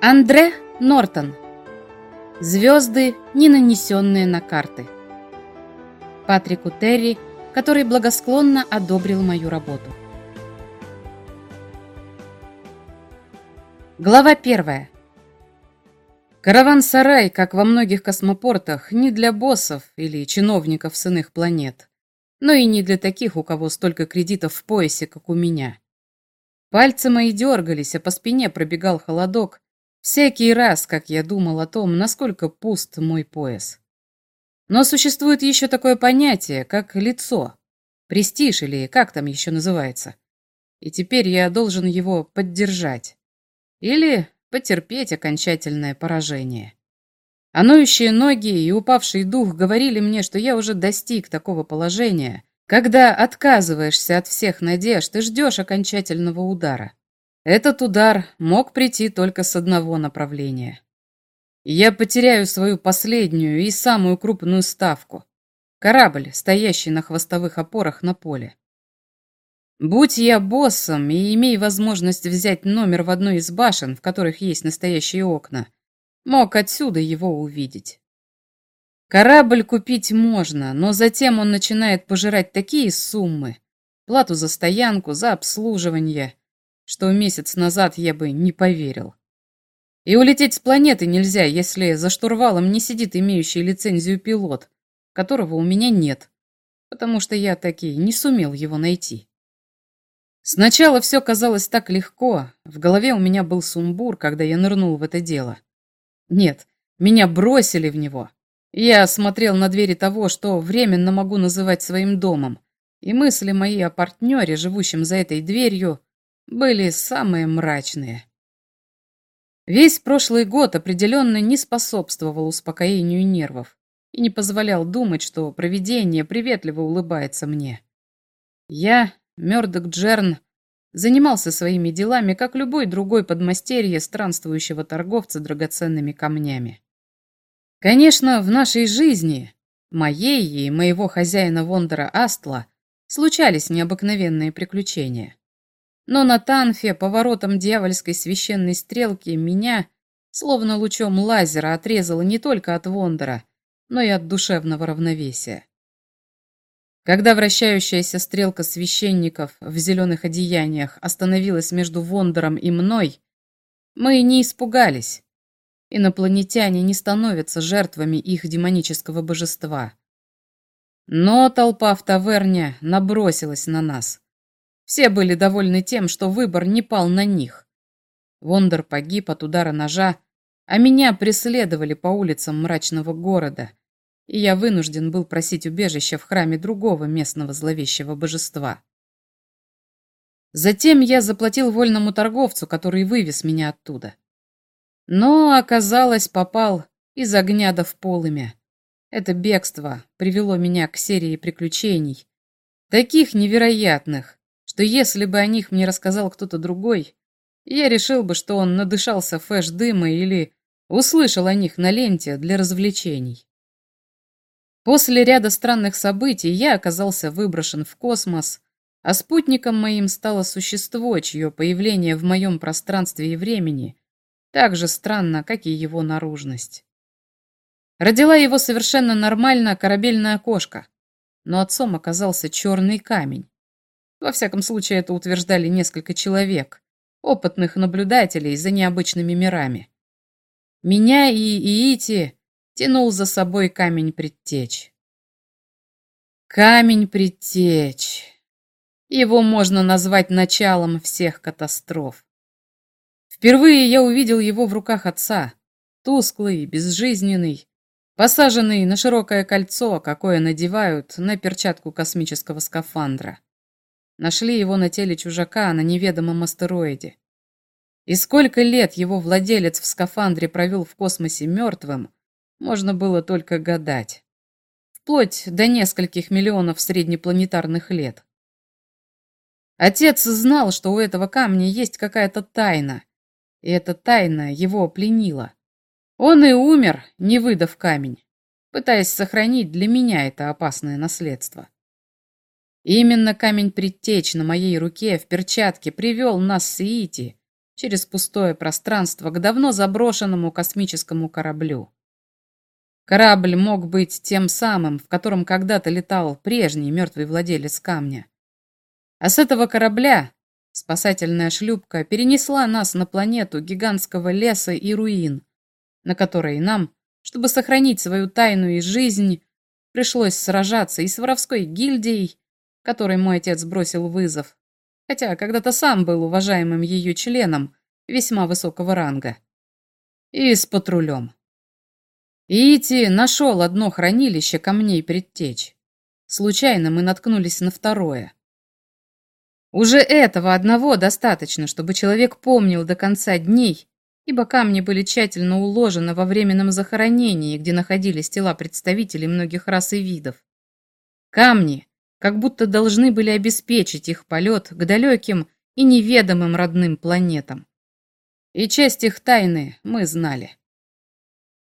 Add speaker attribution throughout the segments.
Speaker 1: Андре Нортон. Звезды, не нанесенные на карты. Патрику Терри, который благосклонно одобрил мою работу. Глава первая. Караван-сарай, как во многих космопортах, не для боссов или чиновников с иных планет, но и не для таких, у кого столько кредитов в поясе, как у меня. Пальцы мои дергались, а по спине пробегал холодок, Всякий раз, как я думал о том, насколько пуст мой пояс. Но существует еще такое понятие, как лицо, престиж или как там еще называется. И теперь я должен его поддержать. Или потерпеть окончательное поражение. А ноющие ноги и упавший дух говорили мне, что я уже достиг такого положения, когда отказываешься от всех надежд и ждешь окончательного удара. Этот удар мог прийти только с одного направления. Я потеряю свою последнюю и самую крупную ставку. Корабль, стоящий на хвостовых опорах на поле. Будь я боссом и имей возможность взять номер в одной из башен, в которых есть настоящие окна, мог отсюда его увидеть. Корабль купить можно, но затем он начинает пожирать такие суммы, плату за стоянку, за обслуживание, что месяц назад я бы не поверил. И улететь с планеты нельзя, если за штурвалом не сидит имеющий лицензию пилот, которого у меня нет, потому что я таки не сумел его найти. Сначала все казалось так легко, в голове у меня был сумбур, когда я нырнул в это дело. Нет, меня бросили в него. Я смотрел на двери того, что временно могу называть своим домом, и мысли мои о партнере, живущем за этой дверью, были самые мрачные. Весь прошлый год определенно не способствовал успокоению нервов и не позволял думать, что провидение приветливо улыбается мне. Я, Мёрдок Джерн, занимался своими делами, как любой другой подмастерье странствующего торговца драгоценными камнями. Конечно, в нашей жизни, моей и моего хозяина Вондора Астла, случались необыкновенные приключения. Но на Танфе, поворотом дьявольской священной стрелки, меня, словно лучом лазера, отрезало не только от Вондора, но и от душевного равновесия. Когда вращающаяся стрелка священников в зеленых одеяниях остановилась между Вондором и мной, мы не испугались. Инопланетяне не становятся жертвами их демонического божества. Но толпа в таверне набросилась на нас, все были довольны тем, что выбор не пал на них. Вондер погиб от удара ножа, а меня преследовали по улицам мрачного города, и я вынужден был просить убежища в храме другого местного зловещего божества. Затем я заплатил вольному торговцу, который вывез меня оттуда. Но, оказалось, попал из огня до в полымя. Это бегство привело меня к серии приключений, таких невероятных, что если бы о них мне рассказал кто-то другой, я решил бы, что он надышался фэш-дыма или услышал о них на ленте для развлечений. После ряда странных событий я оказался выброшен в космос, а спутником моим стало существо, чье появление в моем пространстве и времени так же странно, как и его наружность. Родила его совершенно нормально корабельная кошка, но отцом оказался черный камень. Во всяком случае, это утверждали несколько человек, опытных наблюдателей за необычными мирами. Меня и Иити тянул за собой камень предтеч. Камень предтеч. Его можно назвать началом всех катастроф. Впервые я увидел его в руках отца, тусклый, безжизненный, посаженный на широкое кольцо, какое надевают на перчатку космического скафандра. Нашли его на теле чужака на неведомом астероиде. И сколько лет его владелец в скафандре провел в космосе мертвым, можно было только гадать. Вплоть до нескольких миллионов среднепланетарных лет. Отец знал, что у этого камня есть какая-то тайна, и эта тайна его пленила. Он и умер, не выдав камень, пытаясь сохранить для меня это опасное наследство. Именно камень предтеч на моей руке в перчатке привел нас с Иити, через пустое пространство к давно заброшенному космическому кораблю. Корабль мог быть тем самым, в котором когда-то летал прежний мертвый владелец камня. А с этого корабля спасательная шлюпка перенесла нас на планету гигантского леса и руин, на которой нам, чтобы сохранить свою тайну и жизнь, пришлось сражаться и с воровской гильдией, которой мой отец бросил вызов, хотя когда-то сам был уважаемым ее членом весьма высокого ранга, и с патрулем. Ити нашел одно хранилище камней предтеч. Случайно мы наткнулись на второе. Уже этого одного достаточно, чтобы человек помнил до конца дней, ибо камни были тщательно уложены во временном захоронении, где находились тела представителей многих рас и видов. Камни как будто должны были обеспечить их полет к далеким и неведомым родным планетам. И часть их тайны мы знали.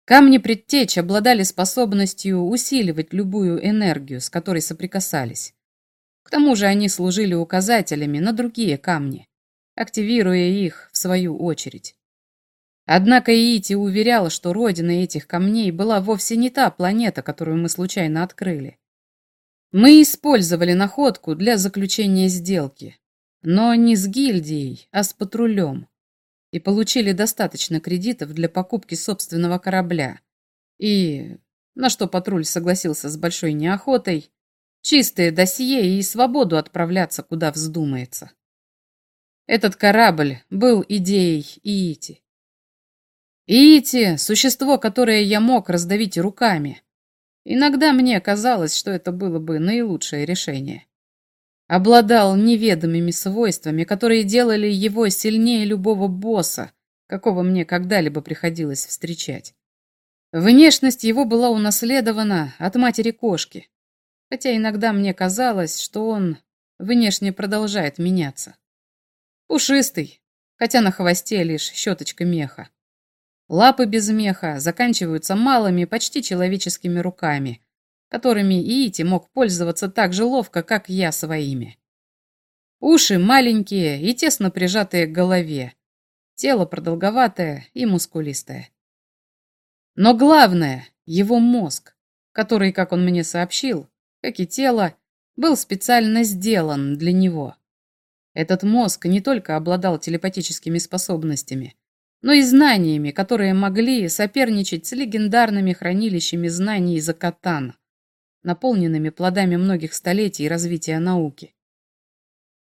Speaker 1: Камни предтеч обладали способностью усиливать любую энергию, с которой соприкасались. К тому же они служили указателями на другие камни, активируя их в свою очередь. Однако Иити уверял, что родина этих камней была вовсе не та планета, которую мы случайно открыли. Мы использовали находку для заключения сделки, но не с гильдией, а с патрулем и получили достаточно кредитов для покупки собственного корабля. И, на что патруль согласился с большой неохотой, чистое досье и свободу отправляться, куда вздумается. Этот корабль был идеей Иити. Иити — существо, которое я мог раздавить руками. Иногда мне казалось, что это было бы наилучшее решение обладал неведомыми свойствами, которые делали его сильнее любого босса, какого мне когда-либо приходилось встречать. Внешность его была унаследована от матери кошки, хотя иногда мне казалось, что он внешне продолжает меняться. Пушистый, хотя на хвосте лишь щеточка меха. Лапы без меха заканчиваются малыми, почти человеческими руками, которыми Иити мог пользоваться так же ловко, как я своими. Уши маленькие и тесно прижатые к голове, тело продолговатое и мускулистое. Но главное — его мозг, который, как он мне сообщил, как и тело, был специально сделан для него. Этот мозг не только обладал телепатическими способностями, но и знаниями, которые могли соперничать с легендарными хранилищами знаний Закатана наполненными плодами многих столетий развития науки.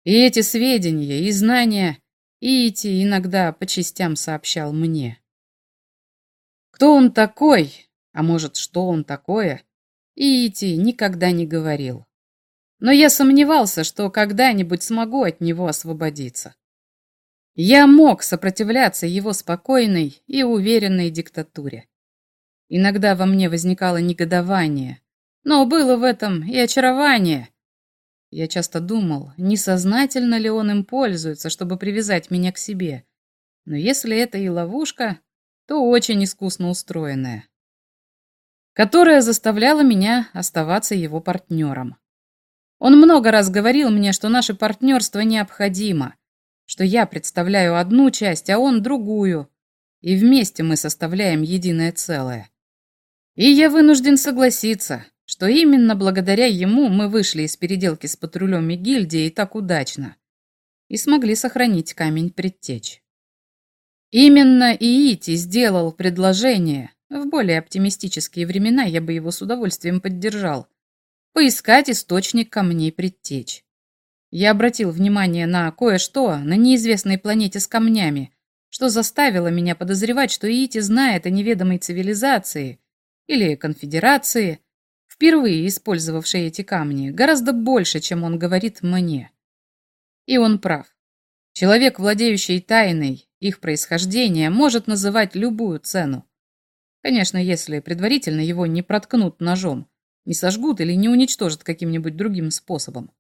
Speaker 1: И эти сведения и знания Иити иногда по частям сообщал мне. Кто он такой, а может, что он такое, Иити никогда не говорил. Но я сомневался, что когда-нибудь смогу от него освободиться. Я мог сопротивляться его спокойной и уверенной диктатуре. Иногда во мне возникало негодование, но было в этом и очарование. Я часто думал, несознательно ли он им пользуется, чтобы привязать меня к себе. Но если это и ловушка, то очень искусно устроенная, которая заставляла меня оставаться его партнером. Он много раз говорил мне, что наше партнерство необходимо, что я представляю одну часть, а он другую, и вместе мы составляем единое целое. И я вынужден согласиться, что именно благодаря ему мы вышли из переделки с патрулем и гильдией так удачно и смогли сохранить камень предтеч. Именно Иити сделал предложение, в более оптимистические времена я бы его с удовольствием поддержал, поискать источник камней предтеч. Я обратил внимание на кое-что на неизвестной планете с камнями, что заставило меня подозревать, что Иити знает о неведомой цивилизации или конфедерации, впервые использовавший эти камни, гораздо больше, чем он говорит мне. И он прав. Человек, владеющий тайной их происхождения, может называть любую цену. Конечно, если предварительно его не проткнут ножом, не сожгут или не уничтожат каким-нибудь другим способом.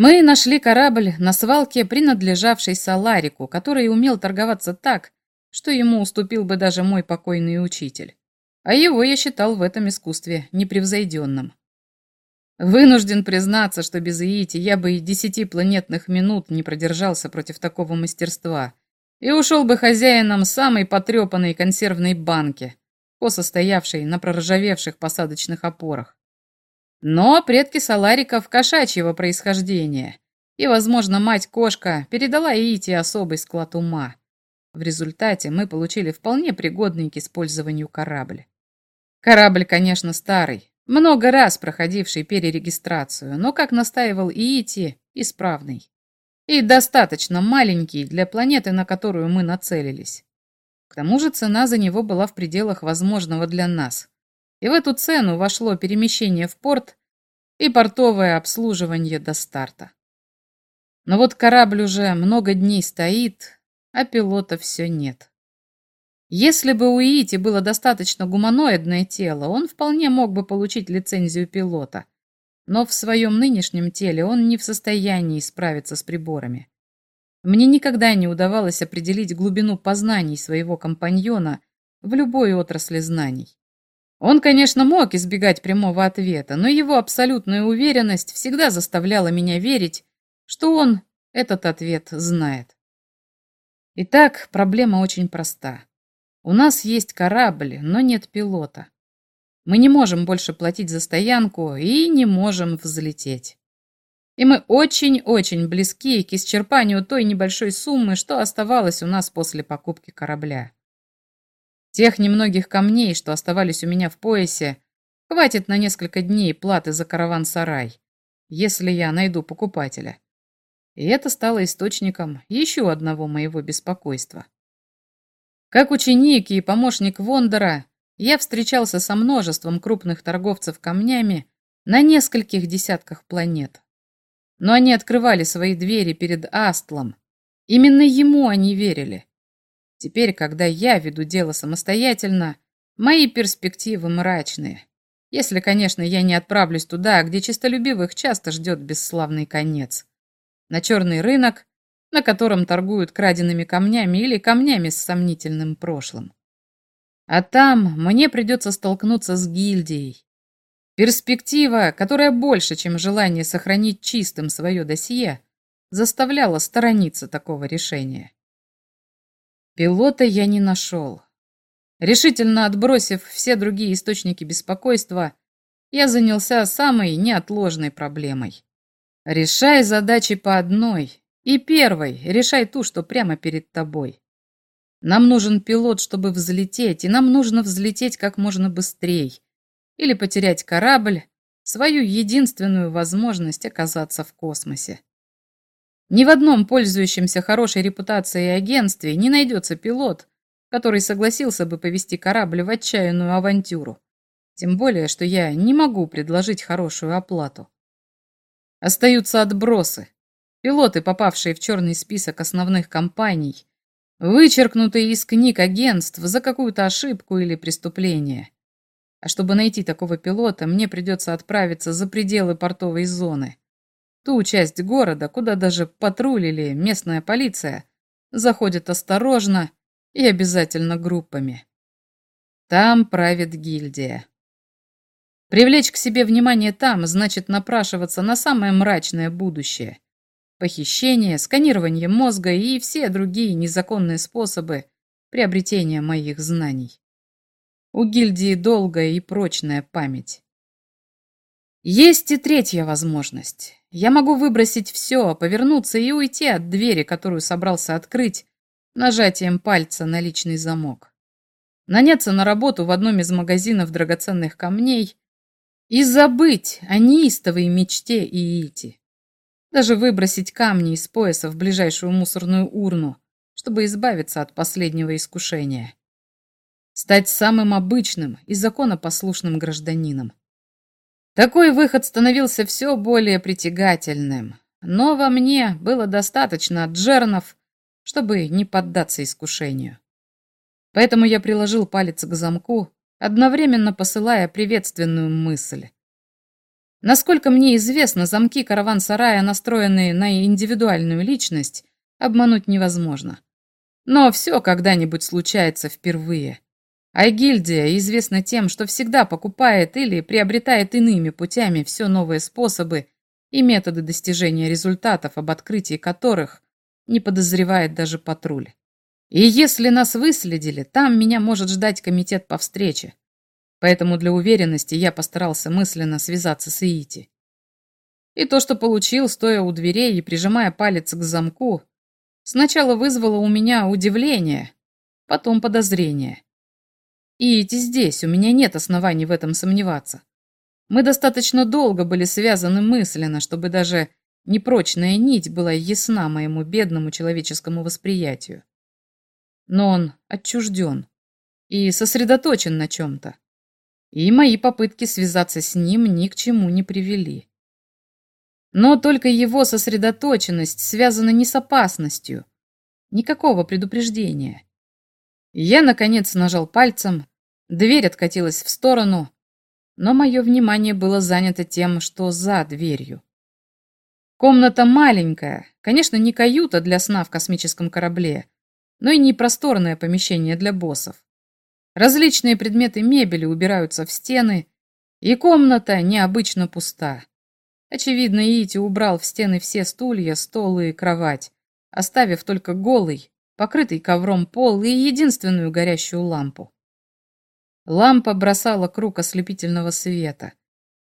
Speaker 1: Мы нашли корабль на свалке, принадлежавшей Саларику, который умел торговаться так, что ему уступил бы даже мой покойный учитель а его я считал в этом искусстве непревзойденным. Вынужден признаться, что без Иити я бы и десяти планетных минут не продержался против такого мастерства, и ушел бы хозяином самой потрепанной консервной банки, косо стоявшей на проржавевших посадочных опорах. Но предки Салариков кошачьего происхождения, и, возможно, мать-кошка передала Иити особый склад ума. В результате мы получили вполне пригодный к использованию корабль. Корабль, конечно, старый, много раз проходивший перерегистрацию, но, как настаивал Иити, исправный. И достаточно маленький для планеты, на которую мы нацелились. К тому же цена за него была в пределах возможного для нас. И в эту цену вошло перемещение в порт и портовое обслуживание до старта. Но вот корабль уже много дней стоит, а пилота все нет. Если бы у Иити было достаточно гуманоидное тело, он вполне мог бы получить лицензию пилота. Но в своем нынешнем теле он не в состоянии справиться с приборами. Мне никогда не удавалось определить глубину познаний своего компаньона в любой отрасли знаний. Он, конечно, мог избегать прямого ответа, но его абсолютная уверенность всегда заставляла меня верить, что он этот ответ знает. Итак, проблема очень проста. У нас есть корабль, но нет пилота. Мы не можем больше платить за стоянку и не можем взлететь. И мы очень-очень близки к исчерпанию той небольшой суммы, что оставалось у нас после покупки корабля. Тех немногих камней, что оставались у меня в поясе, хватит на несколько дней платы за караван-сарай, если я найду покупателя. И это стало источником еще одного моего беспокойства. Как ученик и помощник Вондора, я встречался со множеством крупных торговцев камнями на нескольких десятках планет. Но они открывали свои двери перед Астлом. Именно ему они верили. Теперь, когда я веду дело самостоятельно, мои перспективы мрачные. Если, конечно, я не отправлюсь туда, где чистолюбивых часто ждет бесславный конец. На черный рынок на котором торгуют краденными камнями или камнями с сомнительным прошлым. А там мне придется столкнуться с гильдией. Перспектива, которая больше, чем желание сохранить чистым свое досье, заставляла сторониться такого решения. Пилота я не нашел. Решительно отбросив все другие источники беспокойства, я занялся самой неотложной проблемой. Решай задачи по одной, и первой решай ту, что прямо перед тобой. Нам нужен пилот, чтобы взлететь, и нам нужно взлететь как можно быстрее. Или потерять корабль, свою единственную возможность оказаться в космосе. Ни в одном пользующемся хорошей репутацией агентстве не найдется пилот, который согласился бы повести корабль в отчаянную авантюру. Тем более, что я не могу предложить хорошую оплату. Остаются отбросы, Пилоты, попавшие в черный список основных компаний, вычеркнутые из книг агентств за какую-то ошибку или преступление. А чтобы найти такого пилота, мне придется отправиться за пределы портовой зоны. Ту часть города, куда даже патруль или местная полиция заходят осторожно и обязательно группами. Там правит гильдия. Привлечь к себе внимание там значит напрашиваться на самое мрачное будущее – похищение, сканирование мозга и все другие незаконные способы приобретения моих знаний. У гильдии долгая и прочная память. Есть и третья возможность. Я могу выбросить все, повернуться и уйти от двери, которую собрался открыть, нажатием пальца на личный замок. Наняться на работу в одном из магазинов драгоценных камней и забыть о неистовой мечте Иити. Даже выбросить камни из пояса в ближайшую мусорную урну, чтобы избавиться от последнего искушения. Стать самым обычным и законопослушным гражданином. Такой выход становился все более притягательным, но во мне было достаточно джернов, чтобы не поддаться искушению. Поэтому я приложил палец к замку, одновременно посылая приветственную мысль. Насколько мне известно, замки караван-сарая, настроенные на индивидуальную личность, обмануть невозможно. Но все когда-нибудь случается впервые. А гильдия известна тем, что всегда покупает или приобретает иными путями все новые способы и методы достижения результатов, об открытии которых не подозревает даже патруль. И если нас выследили, там меня может ждать комитет по встрече. Поэтому для уверенности я постарался мысленно связаться с Иити. И то, что получил, стоя у дверей и прижимая палец к замку, сначала вызвало у меня удивление, потом подозрение. Иити здесь, у меня нет оснований в этом сомневаться. Мы достаточно долго были связаны мысленно, чтобы даже непрочная нить была ясна моему бедному человеческому восприятию. Но он отчужден и сосредоточен на чем-то. И мои попытки связаться с ним ни к чему не привели. Но только его сосредоточенность связана не с опасностью. Никакого предупреждения. Я, наконец, нажал пальцем, дверь откатилась в сторону, но мое внимание было занято тем, что за дверью. Комната маленькая, конечно, не каюта для сна в космическом корабле, но и не просторное помещение для боссов. Различные предметы мебели убираются в стены, и комната необычно пуста. Очевидно, Ити убрал в стены все стулья, стол и кровать, оставив только голый, покрытый ковром пол и единственную горящую лампу. Лампа бросала круг ослепительного света.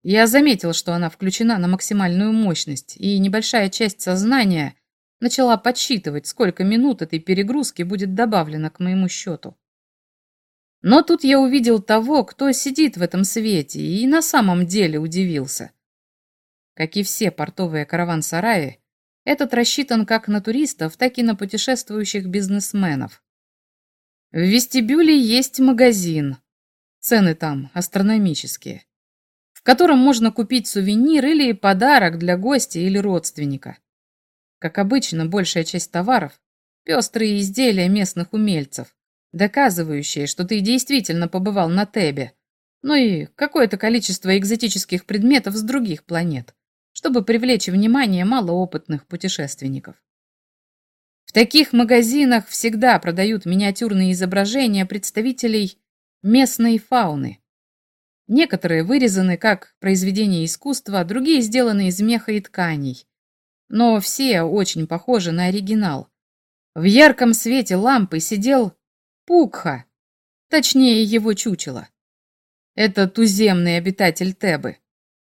Speaker 1: Я заметил, что она включена на максимальную мощность, и небольшая часть сознания начала подсчитывать, сколько минут этой перегрузки будет добавлено к моему счету. Но тут я увидел того, кто сидит в этом свете, и на самом деле удивился. Как и все портовые караван-сараи, этот рассчитан как на туристов, так и на путешествующих бизнесменов. В вестибюле есть магазин. Цены там астрономические. В котором можно купить сувенир или подарок для гостя или родственника. Как обычно, большая часть товаров – пестрые изделия местных умельцев, доказывающие, что ты действительно побывал на Тебе, ну и какое-то количество экзотических предметов с других планет чтобы привлечь внимание малоопытных путешественников. В таких магазинах всегда продают миниатюрные изображения представителей местной фауны. Некоторые вырезаны как произведения искусства, другие сделаны из меха и тканей. Но все очень похожи на оригинал. В ярком свете лампы сидел Пукха, точнее его чучело. Это туземный обитатель Тебы.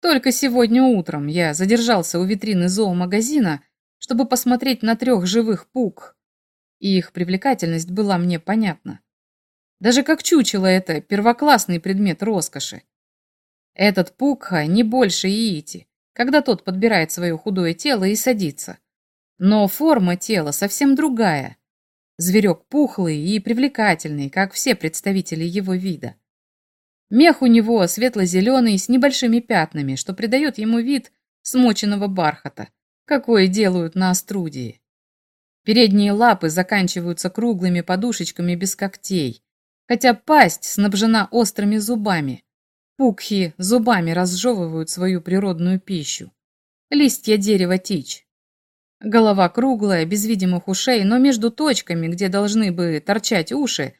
Speaker 1: Только сегодня утром я задержался у витрины зоомагазина, чтобы посмотреть на трех живых пук, и их привлекательность была мне понятна. Даже как чучело это первоклассный предмет роскоши. Этот пукха не больше иити, когда тот подбирает свое худое тело и садится. Но форма тела совсем другая. Зверек пухлый и привлекательный, как все представители его вида. Мех у него светло-зеленый с небольшими пятнами, что придает ему вид смоченного бархата, какой делают на аструдии. Передние лапы заканчиваются круглыми подушечками без когтей, хотя пасть снабжена острыми зубами. Пукхи зубами разжевывают свою природную пищу. Листья дерева тич. Голова круглая, без видимых ушей, но между точками, где должны бы торчать уши,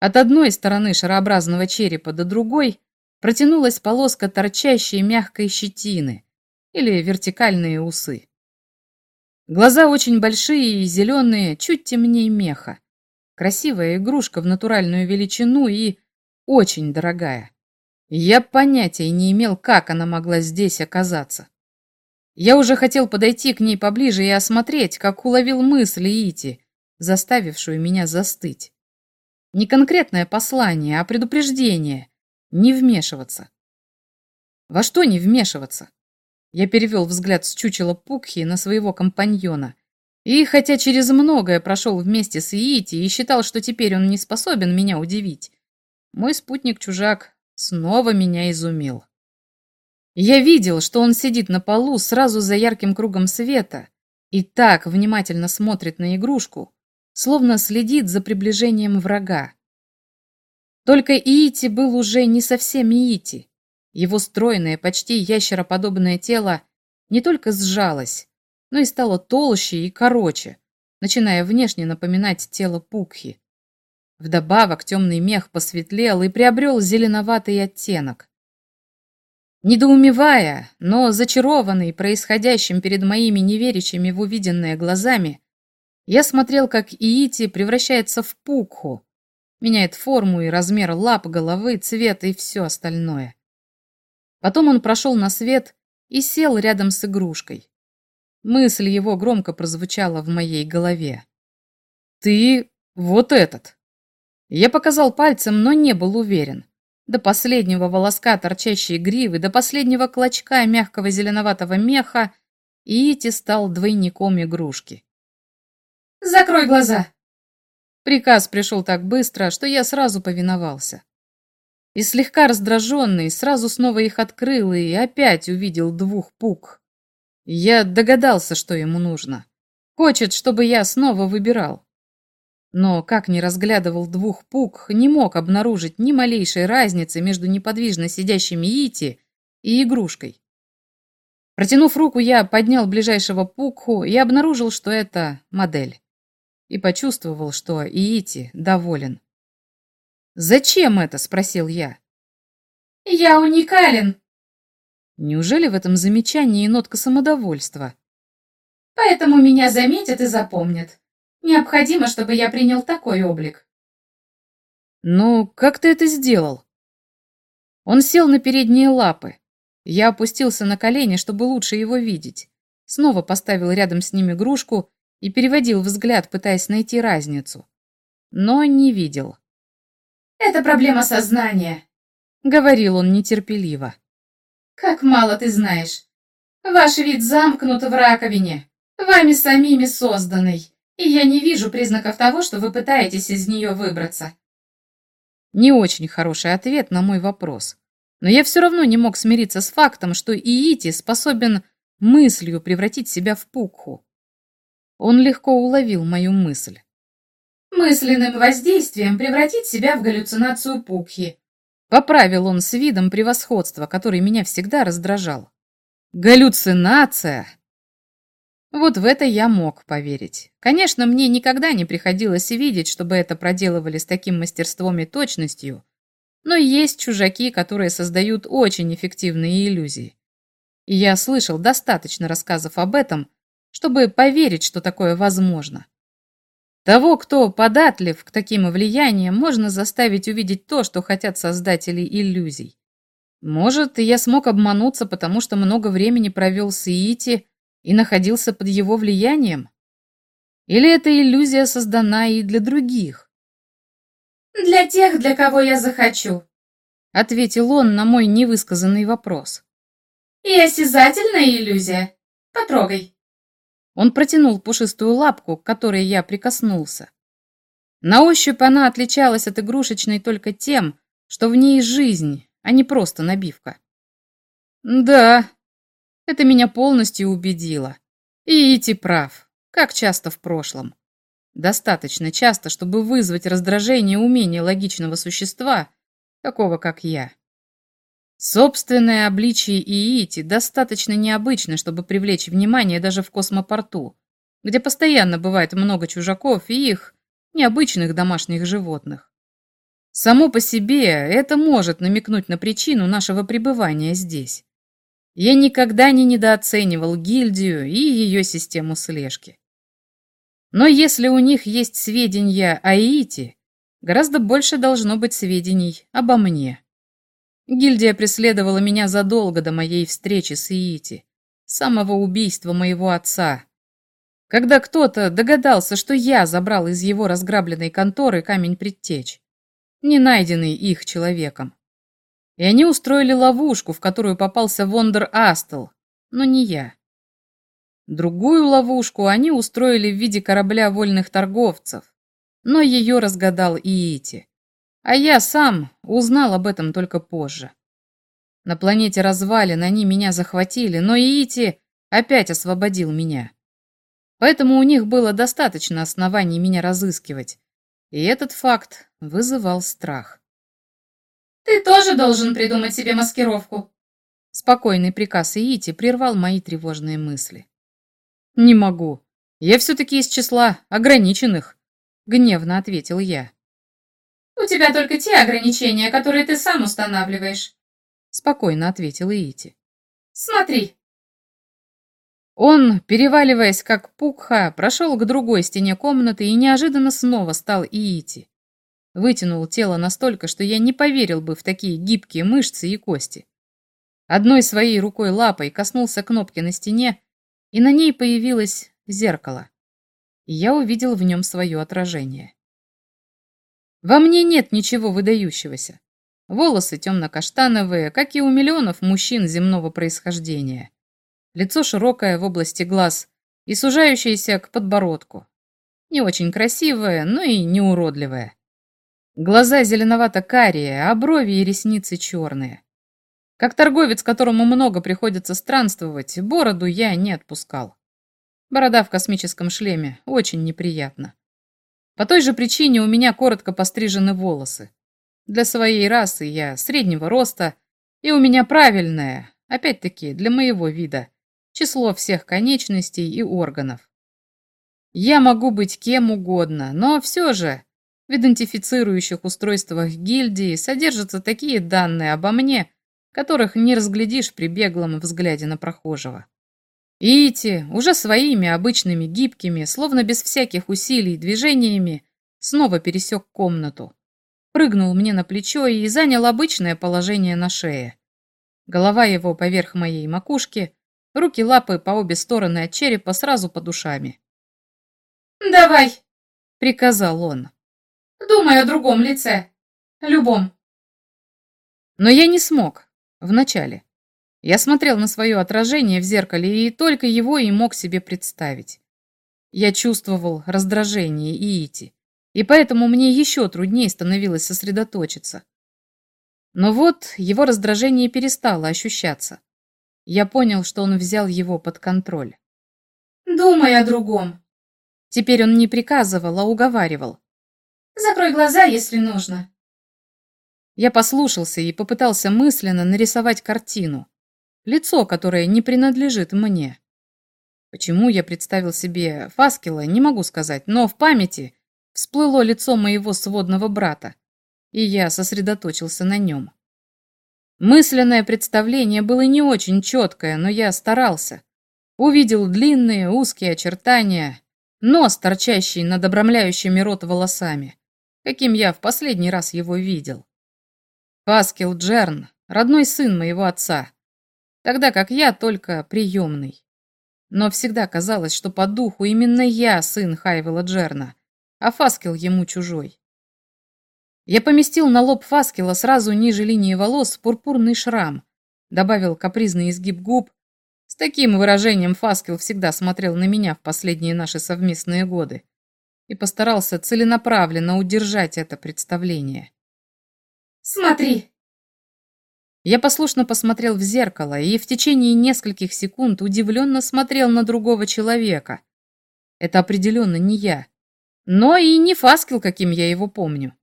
Speaker 1: от одной стороны шарообразного черепа до другой протянулась полоска торчащей мягкой щетины или вертикальные усы. Глаза очень большие и зеленые, чуть темнее меха. Красивая игрушка в натуральную величину и очень дорогая. Я понятия не имел, как она могла здесь оказаться. Я уже хотел подойти к ней поближе и осмотреть, как уловил мысль Ити, заставившую меня застыть. Не конкретное послание, а предупреждение. Не вмешиваться. Во что не вмешиваться? Я перевел взгляд с чучела Пукхи на своего компаньона. И хотя через многое прошел вместе с Иити и считал, что теперь он не способен меня удивить, мой спутник-чужак снова меня изумил. Я видел, что он сидит на полу сразу за ярким кругом света и так внимательно смотрит на игрушку, словно следит за приближением врага. Только Иити был уже не совсем Иити. Его стройное, почти ящероподобное тело не только сжалось, но и стало толще и короче, начиная внешне напоминать тело Пукхи. Вдобавок темный мех посветлел и приобрел зеленоватый оттенок. Недоумевая, но зачарованный происходящим перед моими неверящими в увиденное глазами, Я смотрел, как Иити превращается в пукху, меняет форму и размер лап, головы, цвет и все остальное. Потом он прошел на свет и сел рядом с игрушкой. Мысль его громко прозвучала в моей голове. «Ты вот этот!» Я показал пальцем, но не был уверен. До последнего волоска торчащей гривы, до последнего клочка мягкого зеленоватого меха Иити стал двойником игрушки.
Speaker 2: «Закрой глаза!»
Speaker 1: Приказ пришел так быстро, что я сразу повиновался. И слегка раздраженный, сразу снова их открыл и опять увидел двух пук. Я догадался, что ему нужно. Хочет, чтобы я снова выбирал. Но, как ни разглядывал двух пук, не мог обнаружить ни малейшей разницы между неподвижно сидящими Ити и игрушкой. Протянув руку, я поднял ближайшего пукху и обнаружил, что это модель. И почувствовал, что Иити доволен. «Зачем это?» — спросил я.
Speaker 2: «Я уникален».
Speaker 1: Неужели в этом замечании нотка самодовольства?
Speaker 2: «Поэтому меня заметят и запомнят. Необходимо, чтобы я принял такой облик».
Speaker 1: «Ну, как ты это сделал?» Он сел на передние лапы. Я опустился на колени, чтобы лучше его видеть. Снова поставил рядом с ним игрушку и переводил взгляд, пытаясь найти разницу. Но не видел.
Speaker 2: Это проблема сознания», —
Speaker 1: говорил он нетерпеливо.
Speaker 2: «Как мало ты знаешь. Ваш вид замкнут в раковине, вами самими созданный, и я не вижу признаков того, что вы пытаетесь из нее выбраться».
Speaker 1: Не очень хороший ответ на мой вопрос. Но я все равно не мог смириться с фактом, что Иити способен мыслью превратить себя в пукху. Он легко уловил мою мысль
Speaker 2: мысленным воздействием превратить себя в галлюцинацию Пукхи.
Speaker 1: Поправил он с видом превосходства, который меня всегда раздражал. Галлюцинация! Вот в это я мог поверить. Конечно, мне никогда не приходилось видеть, чтобы это проделывали с таким мастерством и точностью, но есть чужаки, которые создают очень эффективные иллюзии. И я слышал достаточно рассказов об этом, чтобы поверить, что такое возможно. Того, кто податлив к таким влияниям, можно заставить увидеть то, что хотят создатели иллюзий. Может, я смог обмануться, потому что много времени провел с Иити и находился под его влиянием? Или эта иллюзия создана и для других?
Speaker 2: «Для тех, для кого я захочу», —
Speaker 1: ответил он на мой невысказанный вопрос.
Speaker 2: «И осязательная иллюзия. Потрогай».
Speaker 1: Он протянул пушистую лапку, к которой я прикоснулся. На ощупь она отличалась от игрушечной только тем, что в ней жизнь, а не просто набивка. Да, это меня полностью убедило. И идти прав, как часто в прошлом. Достаточно часто, чтобы вызвать раздражение умения логичного существа, такого как я. Собственное обличие Иити достаточно необычно, чтобы привлечь внимание даже в космопорту, где постоянно бывает много чужаков и их необычных домашних животных. Само по себе это может намекнуть на причину нашего пребывания здесь. Я никогда не недооценивал гильдию и ее систему слежки. Но если у них есть сведения о Иити, гораздо больше должно быть сведений обо мне. Гильдия преследовала меня задолго до моей встречи с Иити, самого убийства моего отца. Когда кто-то догадался, что я забрал из его разграбленной конторы камень предтеч, не найденный их человеком. И они устроили ловушку, в которую попался Вондер Астл, но не я. Другую ловушку они устроили в виде корабля вольных торговцев, но ее разгадал Иити. А я сам узнал об этом только позже. На планете развалин они меня захватили, но Иити опять освободил меня. Поэтому у них было достаточно оснований меня разыскивать. И этот факт вызывал страх.
Speaker 2: «Ты тоже должен придумать себе маскировку».
Speaker 1: Спокойный приказ Иити прервал мои тревожные мысли. «Не могу. Я все-таки из числа ограниченных», — гневно ответил я.
Speaker 2: У тебя только те ограничения, которые ты сам устанавливаешь.
Speaker 1: Спокойно ответила Ити.
Speaker 2: Смотри.
Speaker 1: Он, переваливаясь как пукха, прошел к другой стене комнаты и неожиданно снова стал Иити. Вытянул тело настолько, что я не поверил бы в такие гибкие мышцы и кости. Одной своей рукой лапой коснулся кнопки на стене, и на ней появилось зеркало. И я увидел в нем свое отражение. Во мне нет ничего выдающегося. Волосы темно-каштановые, как и у миллионов мужчин земного происхождения лицо широкое в области глаз и сужающееся к подбородку. Не очень красивое, но и не уродливое. Глаза зеленовато-карие, а брови и ресницы черные. Как торговец, которому много приходится странствовать, бороду я не отпускал. Борода в космическом шлеме очень неприятно. По той же причине у меня коротко пострижены волосы. Для своей расы я среднего роста, и у меня правильная, опять-таки, для моего вида, число всех конечностей и органов. Я могу быть кем угодно, но все же в идентифицирующих устройствах гильдии содержатся такие данные обо мне, которых не разглядишь при беглом взгляде на прохожего. Ити уже своими обычными гибкими, словно без всяких усилий движениями, снова пересек комнату, прыгнул мне на плечо и занял обычное положение на шее. Голова его поверх моей макушки, Руки, лапы по обе стороны от черепа сразу под ушами.
Speaker 2: «Давай!»
Speaker 1: — приказал он.
Speaker 2: «Думай о другом лице. Любом».
Speaker 1: Но я не смог. Вначале. Я смотрел на свое отражение в зеркале и только его и мог себе представить. Я чувствовал раздражение и ити, и поэтому мне еще труднее становилось сосредоточиться. Но вот его раздражение перестало ощущаться. Я понял, что он взял его под контроль.
Speaker 2: «Думай о другом».
Speaker 1: Теперь он не приказывал, а уговаривал.
Speaker 2: «Закрой глаза, если нужно».
Speaker 1: Я послушался и попытался мысленно нарисовать картину. Лицо, которое не принадлежит мне. Почему я представил себе Фаскила, не могу сказать, но в памяти всплыло лицо моего сводного брата, и я сосредоточился на нем. Мысленное представление было не очень четкое, но я старался. Увидел длинные узкие очертания, нос, торчащий над обрамляющими рот волосами, каким я в последний раз его видел. Паскил Джерн, родной сын моего отца, тогда как я только приемный. Но всегда казалось, что по духу именно я сын Хайвела Джерна, а Фаскил ему чужой. Я поместил на лоб Фаскила сразу ниже линии волос пурпурный шрам, добавил капризный изгиб губ. С таким выражением Фаскил всегда смотрел на меня в последние наши совместные годы и постарался целенаправленно удержать это представление.
Speaker 2: «Смотри!»
Speaker 1: Я послушно посмотрел в зеркало и в течение нескольких секунд удивленно смотрел на другого человека. Это определенно не я, но и не Фаскил, каким я его помню.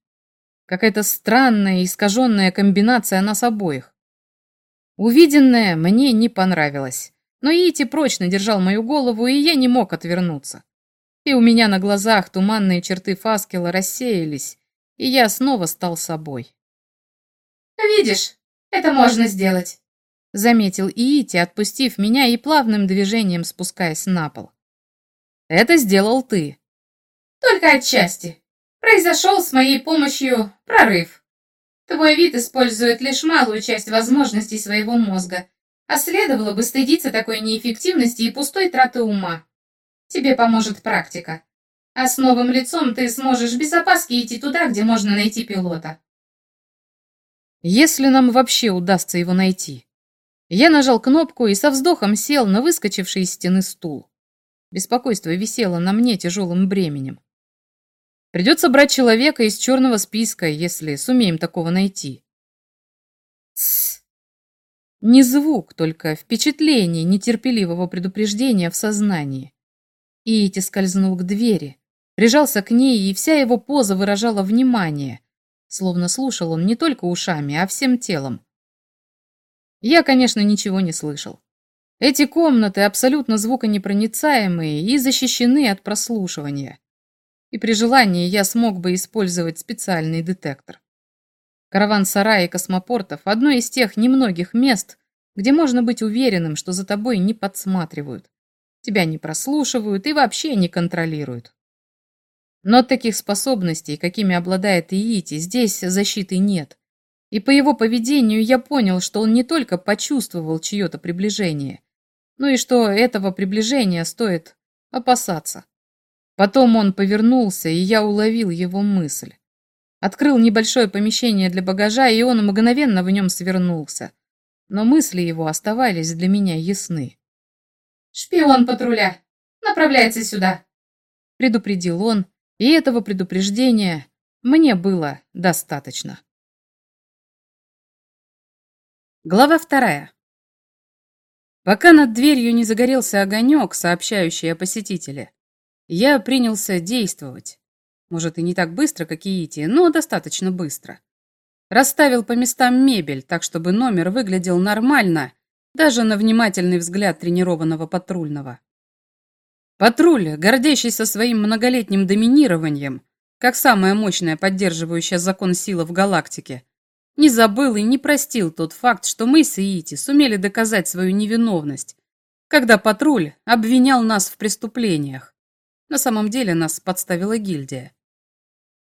Speaker 1: Какая-то странная, искаженная комбинация нас обоих. Увиденное мне не понравилось, но Ити прочно держал мою голову, и я не мог отвернуться. И у меня на глазах туманные черты Фаскела рассеялись, и я снова стал собой.
Speaker 2: «Видишь, это можно сделать», —
Speaker 1: заметил Иити, отпустив меня и плавным движением спускаясь на пол. «Это сделал ты».
Speaker 2: «Только отчасти произошел с моей помощью прорыв. Твой вид использует лишь малую часть возможностей своего мозга, а следовало бы стыдиться такой неэффективности и пустой траты ума. Тебе поможет практика. А с новым лицом ты сможешь без опаски идти туда, где можно найти пилота.
Speaker 1: Если нам вообще удастся его найти. Я нажал кнопку и со вздохом сел на выскочивший из стены стул. Беспокойство висело на мне тяжелым бременем. Придется брать человека из черного списка, если сумеем такого найти. Тссс. Не звук, только впечатление нетерпеливого предупреждения в сознании. Иити скользнул к двери, прижался к ней, и вся его поза выражала внимание, словно слушал он не только ушами, а всем телом. Я, конечно, ничего не слышал. Эти комнаты абсолютно звуконепроницаемые и защищены от прослушивания и при желании я смог бы использовать специальный детектор. Караван-сарай и космопортов – одно из тех немногих мест, где можно быть уверенным, что за тобой не подсматривают, тебя не прослушивают и вообще не контролируют. Но таких способностей, какими обладает Иити, здесь защиты нет. И по его поведению я понял, что он не только почувствовал чье-то приближение, но и что этого приближения стоит опасаться. Потом он повернулся, и я уловил его мысль. Открыл небольшое помещение для багажа, и он мгновенно в нем свернулся. Но мысли его оставались для меня ясны.
Speaker 2: «Шпион патруля! Направляется сюда!»
Speaker 1: Предупредил он, и этого предупреждения мне было достаточно. Глава вторая. Пока над дверью не загорелся огонек, сообщающий о посетителе, я принялся действовать. Может, и не так быстро, как Иити, но достаточно быстро. Расставил по местам мебель, так чтобы номер выглядел нормально, даже на внимательный взгляд тренированного патрульного. Патруль, гордящийся своим многолетним доминированием, как самая мощная поддерживающая закон сила в галактике, не забыл и не простил тот факт, что мы с Иити сумели доказать свою невиновность, когда патруль обвинял нас в преступлениях. На самом деле нас подставила гильдия.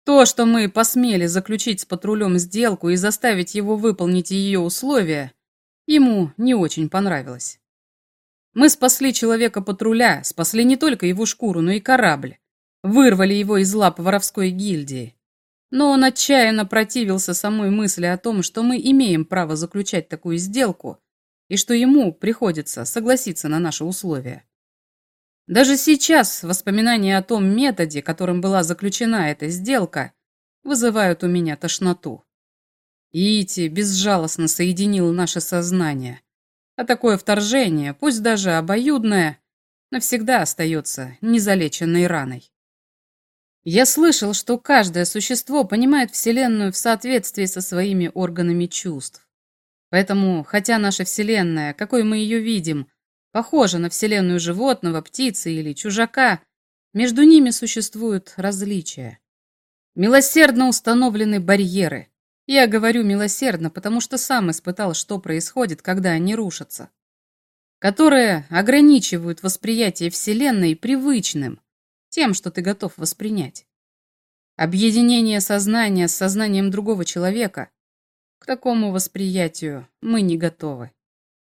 Speaker 1: То, что мы посмели заключить с патрулем сделку и заставить его выполнить ее условия, ему не очень понравилось. Мы спасли человека-патруля, спасли не только его шкуру, но и корабль, вырвали его из лап воровской гильдии. Но он отчаянно противился самой мысли о том, что мы имеем право заключать такую сделку и что ему приходится согласиться на наши условия. Даже сейчас воспоминания о том методе, которым была заключена эта сделка, вызывают у меня тошноту. Ити безжалостно соединил наше сознание, а такое вторжение, пусть даже обоюдное, навсегда остается незалеченной раной. Я слышал, что каждое существо понимает Вселенную в соответствии со своими органами чувств. Поэтому, хотя наша Вселенная, какой мы ее видим, похожа на Вселенную животного, птицы или чужака, между ними существуют различия. Милосердно установлены барьеры. Я говорю милосердно, потому что сам испытал, что происходит, когда они рушатся. Которые ограничивают восприятие Вселенной привычным, тем, что ты готов воспринять. Объединение сознания с сознанием другого человека. К такому восприятию мы не готовы.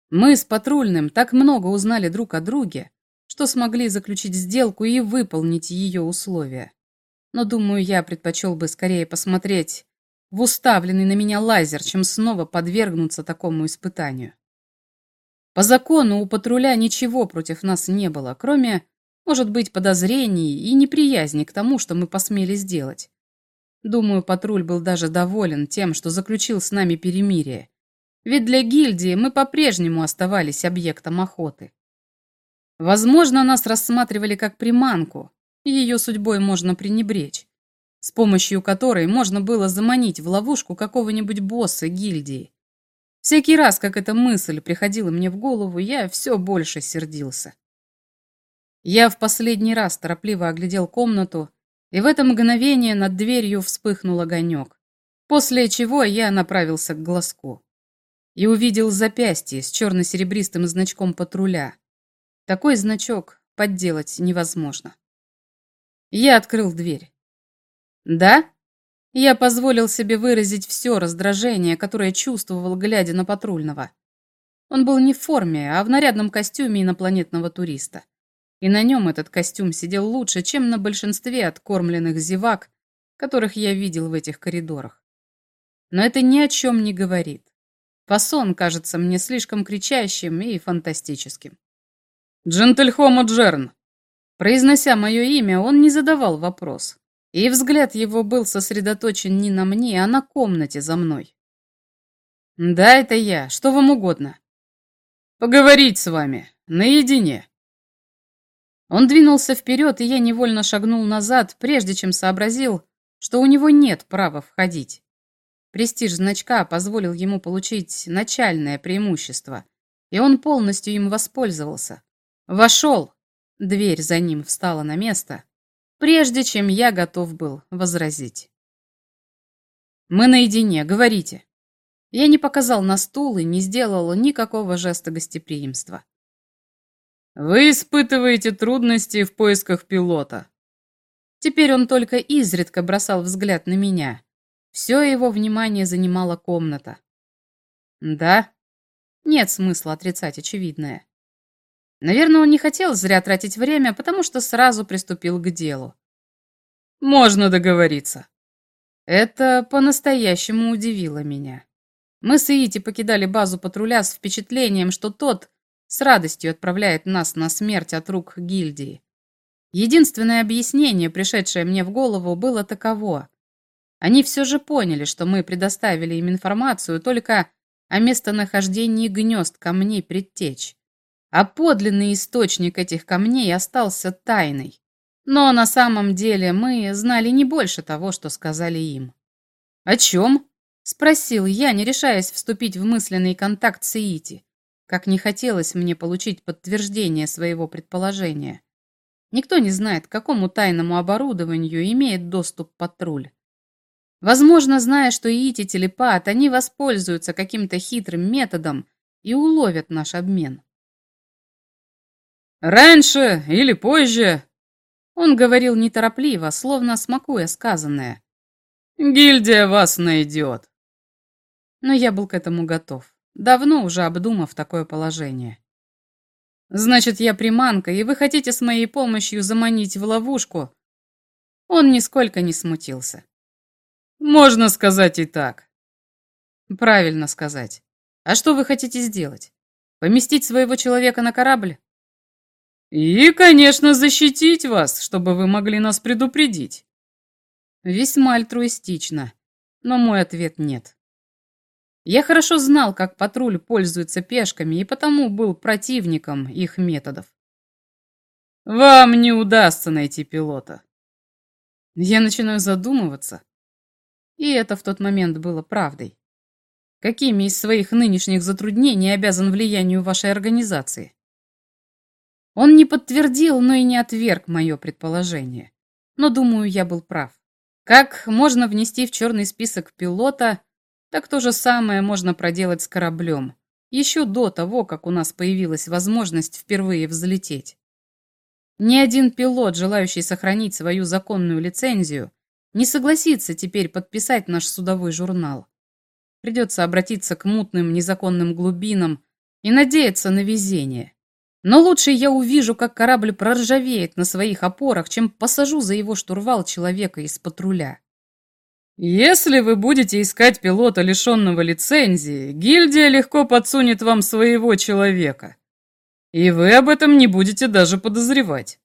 Speaker 1: Мы с патрульным так много узнали друг о друге, что смогли заключить сделку и выполнить ее условия. Но, думаю, я предпочел бы скорее посмотреть в уставленный на меня лазер, чем снова подвергнуться такому испытанию. По закону у патруля ничего против нас не было, кроме может быть, подозрений и неприязни к тому, что мы посмели сделать. Думаю, патруль был даже доволен тем, что заключил с нами перемирие. Ведь для гильдии мы по-прежнему оставались объектом охоты. Возможно, нас рассматривали как приманку, и ее судьбой можно пренебречь, с помощью которой можно было заманить в ловушку какого-нибудь босса гильдии. Всякий раз, как эта мысль приходила мне в голову, я все больше сердился. Я в последний раз торопливо оглядел комнату, и в это мгновение над дверью вспыхнул огонек, после чего я направился к глазку и увидел запястье с черно-серебристым значком патруля. Такой значок подделать невозможно. Я открыл дверь. «Да?» Я позволил себе выразить все раздражение, которое чувствовал, глядя на патрульного. Он был не в форме, а в нарядном костюме инопланетного туриста и на нем этот костюм сидел лучше, чем на большинстве откормленных зевак, которых я видел в этих коридорах. Но это ни о чем не говорит. Фасон кажется мне слишком кричащим и фантастическим. «Джентельхома Джерн!» Произнося мое имя, он не задавал вопрос, и взгляд его был сосредоточен не на мне, а на комнате за мной. «Да, это я. Что вам угодно?» «Поговорить с вами. Наедине». Он двинулся вперед, и я невольно шагнул назад, прежде чем сообразил, что у него нет права входить. Престиж значка позволил ему получить начальное преимущество, и он полностью им воспользовался. Вошел, дверь за ним встала на место, прежде чем я готов был возразить. «Мы наедине, говорите». Я не показал на стул и не сделал никакого жеста гостеприимства. Вы испытываете трудности в поисках пилота. Теперь он только изредка бросал взгляд на меня. Все его внимание занимала комната. Да? Нет смысла отрицать очевидное. Наверное, он не хотел зря тратить время, потому что сразу приступил к делу. Можно договориться. Это по-настоящему удивило меня. Мы с Иити покидали базу патруля с впечатлением, что тот с радостью отправляет нас на смерть от рук гильдии. Единственное объяснение, пришедшее мне в голову, было таково. Они все же поняли, что мы предоставили им информацию только о местонахождении гнезд камней предтеч. А подлинный источник этих камней остался тайной. Но на самом деле мы знали не больше того, что сказали им. «О чем?» — спросил я, не решаясь вступить в мысленный контакт с Иити. Как не хотелось мне получить подтверждение своего предположения. Никто не знает, к какому тайному оборудованию имеет доступ патруль. Возможно, зная, что Иити телепат, они воспользуются каким-то хитрым методом и уловят наш обмен. «Раньше или позже», — он говорил неторопливо, словно смакуя сказанное, — «гильдия вас найдет». Но я был к этому готов давно уже обдумав такое положение. «Значит, я приманка, и вы хотите с моей помощью заманить в ловушку?» Он нисколько не смутился. «Можно сказать и так». «Правильно сказать. А что вы хотите сделать? Поместить своего человека на корабль?» «И, конечно, защитить вас, чтобы вы могли нас предупредить». Весьма альтруистично, но мой ответ нет. Я хорошо знал, как патруль пользуется пешками, и потому был противником их методов. «Вам не удастся найти пилота». Я начинаю задумываться. И это в тот момент было правдой. Какими из своих нынешних затруднений обязан влиянию вашей организации? Он не подтвердил, но и не отверг мое предположение. Но, думаю, я был прав. Как можно внести в черный список пилота, так то же самое можно проделать с кораблем, еще до того, как у нас появилась возможность впервые взлететь. Ни один пилот, желающий сохранить свою законную лицензию, не согласится теперь подписать наш судовой журнал. Придется обратиться к мутным незаконным глубинам и надеяться на везение. Но лучше я увижу, как корабль проржавеет на своих опорах, чем посажу за его штурвал человека из патруля. Если вы будете искать пилота, лишенного лицензии, гильдия легко подсунет вам своего человека. И вы об этом не будете даже подозревать.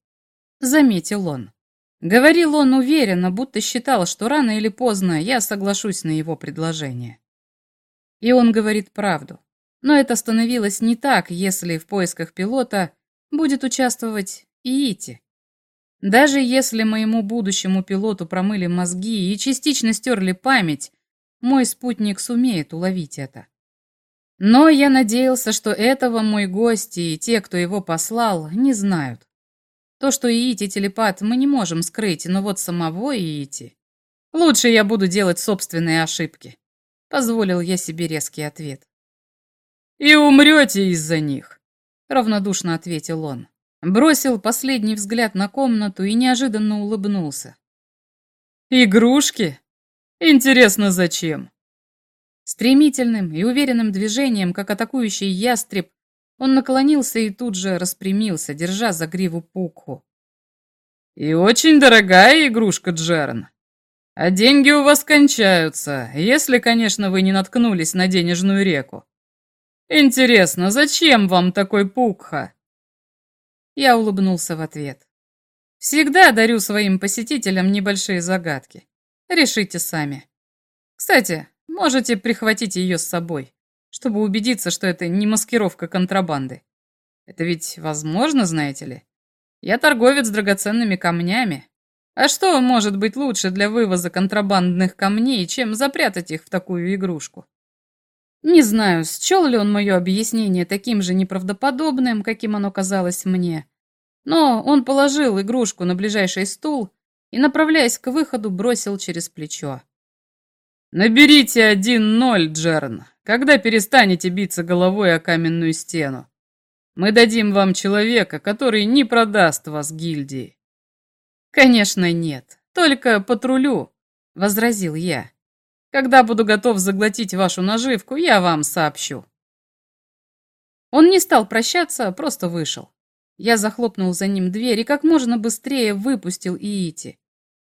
Speaker 1: Заметил он. Говорил он уверенно, будто считал, что рано или поздно я соглашусь на его предложение. И он говорит правду. Но это становилось не так, если в поисках пилота будет участвовать Иити. Даже если моему будущему пилоту промыли мозги и частично стерли память, мой спутник сумеет уловить это. Но я надеялся, что этого мой гость и те, кто его послал, не знают. То, что Иити телепат, мы не можем скрыть, но вот самого Иити... Лучше я буду делать собственные ошибки. Позволил я себе резкий ответ. «И умрете из-за них», — равнодушно ответил он. Бросил последний взгляд на комнату и неожиданно улыбнулся. «Игрушки? Интересно, зачем?» Стремительным и уверенным движением, как атакующий ястреб, он наклонился и тут же распрямился, держа за гриву пукху. «И очень дорогая игрушка, Джерн. А деньги у вас кончаются, если, конечно, вы не наткнулись на денежную реку. Интересно, зачем вам такой пукха?» Я улыбнулся в ответ. Всегда дарю своим посетителям небольшие загадки. Решите сами. Кстати, можете прихватить ее с собой, чтобы убедиться, что это не маскировка контрабанды. Это ведь возможно, знаете ли? Я торговец драгоценными камнями. А что может быть лучше для вывоза контрабандных камней, чем запрятать их в такую игрушку? Не знаю, счел ли он мое объяснение таким же неправдоподобным, каким оно казалось мне, но он положил игрушку на ближайший стул и, направляясь к выходу, бросил через плечо. «Наберите один ноль, Джерн, когда перестанете биться головой о каменную стену. Мы дадим вам человека, который не продаст вас гильдии». «Конечно, нет. Только патрулю», — возразил я. «Когда буду готов заглотить вашу наживку, я вам сообщу». Он не стал прощаться, просто вышел. Я захлопнул за ним дверь и как можно быстрее выпустил Иити.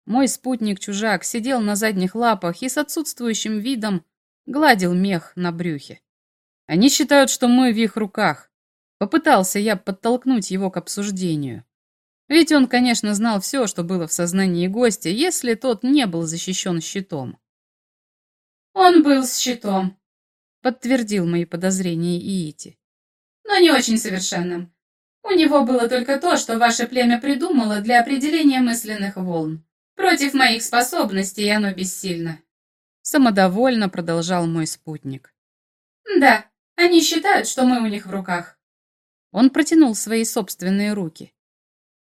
Speaker 1: Мой спутник-чужак сидел на задних лапах и с отсутствующим видом гладил мех на брюхе. Они считают, что мы в их руках. Попытался я подтолкнуть его к обсуждению. Ведь он, конечно, знал все, что было в сознании гостя, если тот не был защищен щитом.
Speaker 2: «Он был с щитом», —
Speaker 1: подтвердил мои подозрения Иити.
Speaker 2: «Но не очень совершенным. У него было только то, что ваше племя придумало для определения мысленных волн. Против моих способностей оно бессильно.
Speaker 1: Самодовольно продолжал мой спутник.
Speaker 2: Да, они считают, что мы у них в руках.
Speaker 1: Он протянул свои собственные руки.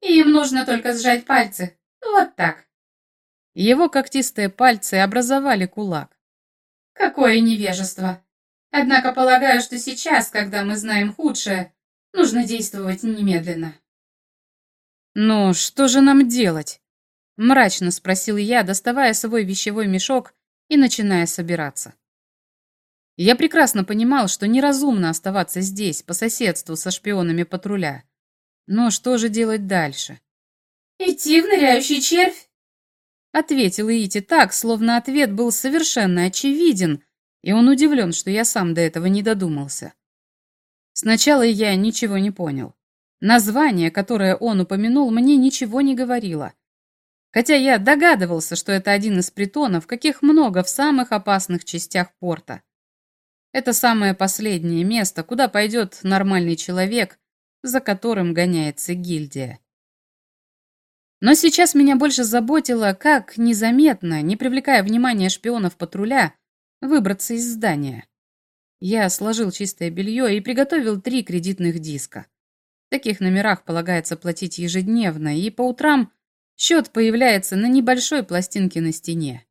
Speaker 2: Им нужно только сжать пальцы. Вот так.
Speaker 1: Его когтистые пальцы образовали кулак.
Speaker 2: Какое невежество. Однако полагаю, что сейчас, когда мы знаем худшее, нужно действовать немедленно.
Speaker 1: «Ну, что же нам делать?» Мрачно спросил я, доставая свой вещевой мешок и начиная собираться. Я прекрасно понимал, что неразумно оставаться здесь, по соседству со шпионами патруля. Но что же делать дальше?
Speaker 2: «Идти в ныряющий червь?»
Speaker 1: Ответил Ити так, словно ответ был совершенно очевиден, и он удивлен, что я сам до этого не додумался. Сначала я ничего не понял. Название, которое он упомянул, мне ничего не говорило. Хотя я догадывался, что это один из притонов, каких много в самых опасных частях порта. Это самое последнее место, куда пойдет нормальный человек, за которым гоняется гильдия. Но сейчас меня больше заботило, как незаметно, не привлекая внимания шпионов патруля, выбраться из здания. Я сложил чистое белье и приготовил три кредитных диска. В таких номерах полагается платить ежедневно, и по утрам Счет появляется на небольшой пластинке на стене.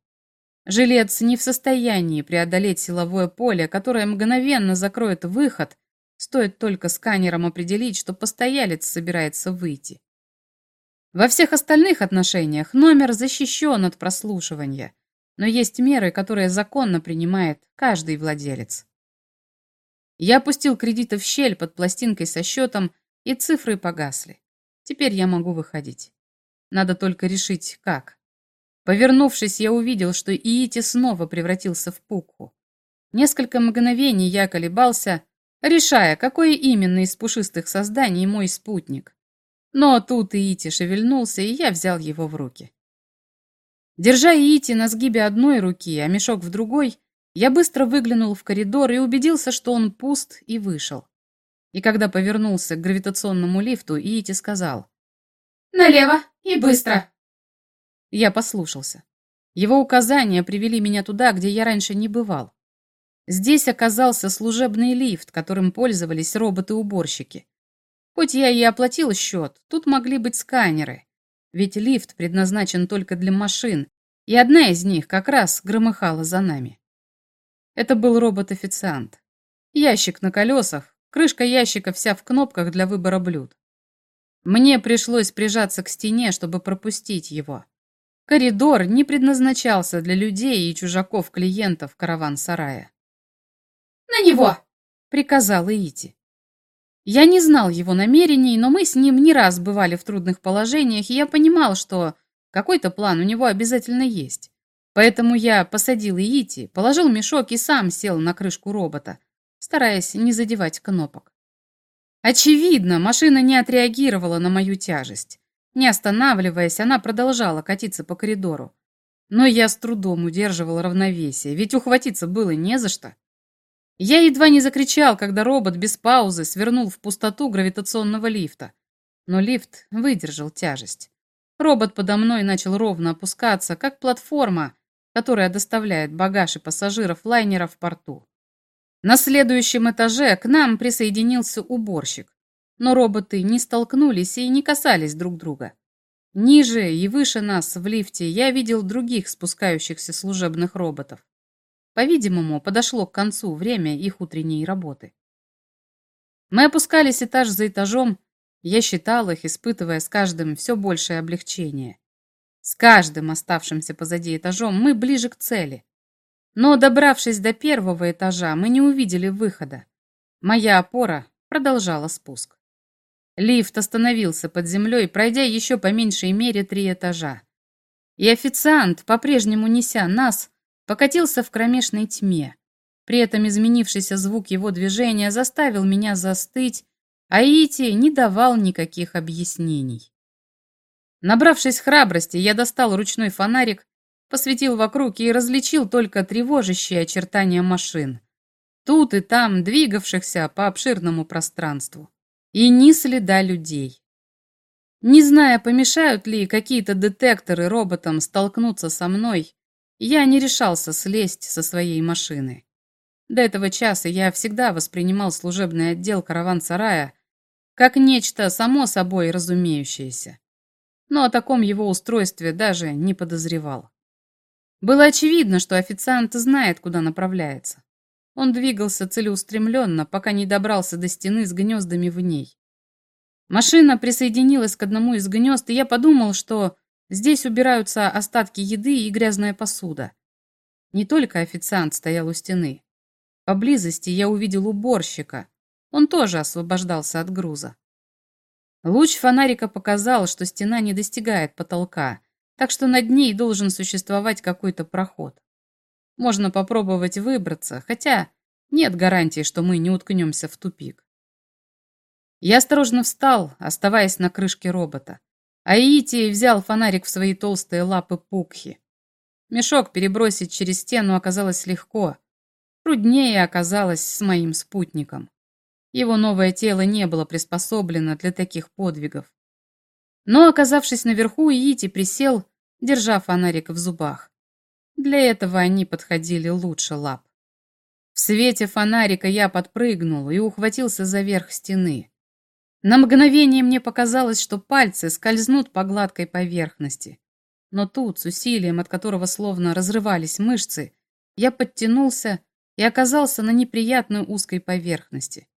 Speaker 1: Жилец не в состоянии преодолеть силовое поле, которое мгновенно закроет выход, стоит только сканером определить, что постоялец собирается выйти. Во всех остальных отношениях номер защищен от прослушивания, но есть меры, которые законно принимает каждый владелец. Я опустил кредиты в щель под пластинкой со счетом, и цифры погасли. Теперь я могу выходить. Надо только решить, как. Повернувшись, я увидел, что Иити снова превратился в пукху. Несколько мгновений я колебался, решая, какое именно из пушистых созданий мой спутник. Но тут Иити шевельнулся, и я взял его в руки. Держа Иити на сгибе одной руки, а мешок в другой, я быстро выглянул в коридор и убедился, что он пуст, и вышел. И когда повернулся к гравитационному лифту, Иити сказал.
Speaker 2: «Налево и быстро!»
Speaker 1: Я послушался. Его указания привели меня туда, где я раньше не бывал. Здесь оказался служебный лифт, которым пользовались роботы-уборщики. Хоть я и оплатил счет, тут могли быть сканеры. Ведь лифт предназначен только для машин, и одна из них как раз громыхала за нами. Это был робот-официант. Ящик на колесах, крышка ящика вся в кнопках для выбора блюд. Мне пришлось прижаться к стене, чтобы пропустить его. Коридор не предназначался для людей и чужаков-клиентов караван-сарая.
Speaker 2: «На него!»
Speaker 1: — приказал Ити. Я не знал его намерений, но мы с ним не раз бывали в трудных положениях, и я понимал, что какой-то план у него обязательно есть. Поэтому я посадил Ити, положил мешок и сам сел на крышку робота, стараясь не задевать кнопок. Очевидно, машина не отреагировала на мою тяжесть. Не останавливаясь, она продолжала катиться по коридору. Но я с трудом удерживал равновесие, ведь ухватиться было не за что. Я едва не закричал, когда робот без паузы свернул в пустоту гравитационного лифта. Но лифт выдержал тяжесть. Робот подо мной начал ровно опускаться, как платформа, которая доставляет багаж и пассажиров лайнера в порту. На следующем этаже к нам присоединился уборщик, но роботы не столкнулись и не касались друг друга. Ниже и выше нас в лифте я видел других спускающихся служебных роботов. По-видимому, подошло к концу время их утренней работы. Мы опускались этаж за этажом, я считал их, испытывая с каждым все большее облегчение. С каждым оставшимся позади этажом мы ближе к цели. Но, добравшись до первого этажа, мы не увидели выхода. Моя опора продолжала спуск. Лифт остановился под землей, пройдя еще по меньшей мере три этажа. И официант, по-прежнему неся нас, покатился в кромешной тьме. При этом изменившийся звук его движения заставил меня застыть, а Ити не давал никаких объяснений. Набравшись храбрости, я достал ручной фонарик, посветил вокруг и различил только тревожащие очертания машин. Тут и там двигавшихся по обширному пространству. И ни следа людей. Не зная, помешают ли какие-то детекторы роботам столкнуться со мной, я не решался слезть со своей машины. До этого часа я всегда воспринимал служебный отдел караван-сарая как нечто само собой разумеющееся. Но о таком его устройстве даже не подозревал. Было очевидно, что официант знает, куда направляется. Он двигался целеустремленно, пока не добрался до стены с гнездами в ней. Машина присоединилась к одному из гнезд, и я подумал, что здесь убираются остатки еды и грязная посуда. Не только официант стоял у стены. Поблизости я увидел уборщика. Он тоже освобождался от груза. Луч фонарика показал, что стена не достигает потолка, так что над ней должен существовать какой-то проход. Можно попробовать выбраться, хотя нет гарантии, что мы не уткнемся в тупик. Я осторожно встал, оставаясь на крышке робота. А Ити взял фонарик в свои толстые лапы Пукхи. Мешок перебросить через стену оказалось легко. Труднее оказалось с моим спутником. Его новое тело не было приспособлено для таких подвигов. Но, оказавшись наверху, Ити присел, держа фонарик в зубах. Для этого они подходили лучше лап. В свете фонарика я подпрыгнул и ухватился за верх стены. На мгновение мне показалось, что пальцы скользнут по гладкой поверхности. Но тут, с усилием, от которого словно разрывались мышцы, я подтянулся и оказался на неприятной узкой поверхности.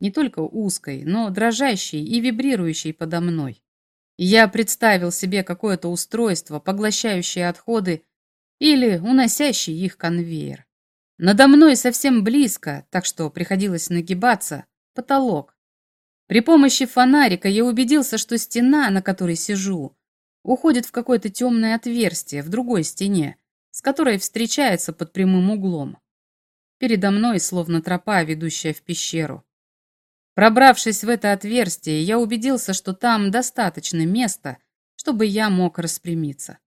Speaker 1: Не только узкой, но дрожащей и вибрирующей подо мной. Я представил себе какое-то устройство, поглощающее отходы или уносящий их конвейер. Надо мной совсем близко, так что приходилось нагибаться, потолок. При помощи фонарика я убедился, что стена, на которой сижу, уходит в какое-то темное отверстие в другой стене, с которой встречается под прямым углом. Передо мной словно тропа, ведущая в пещеру. Пробравшись в это отверстие, я убедился, что там достаточно места, чтобы я мог распрямиться.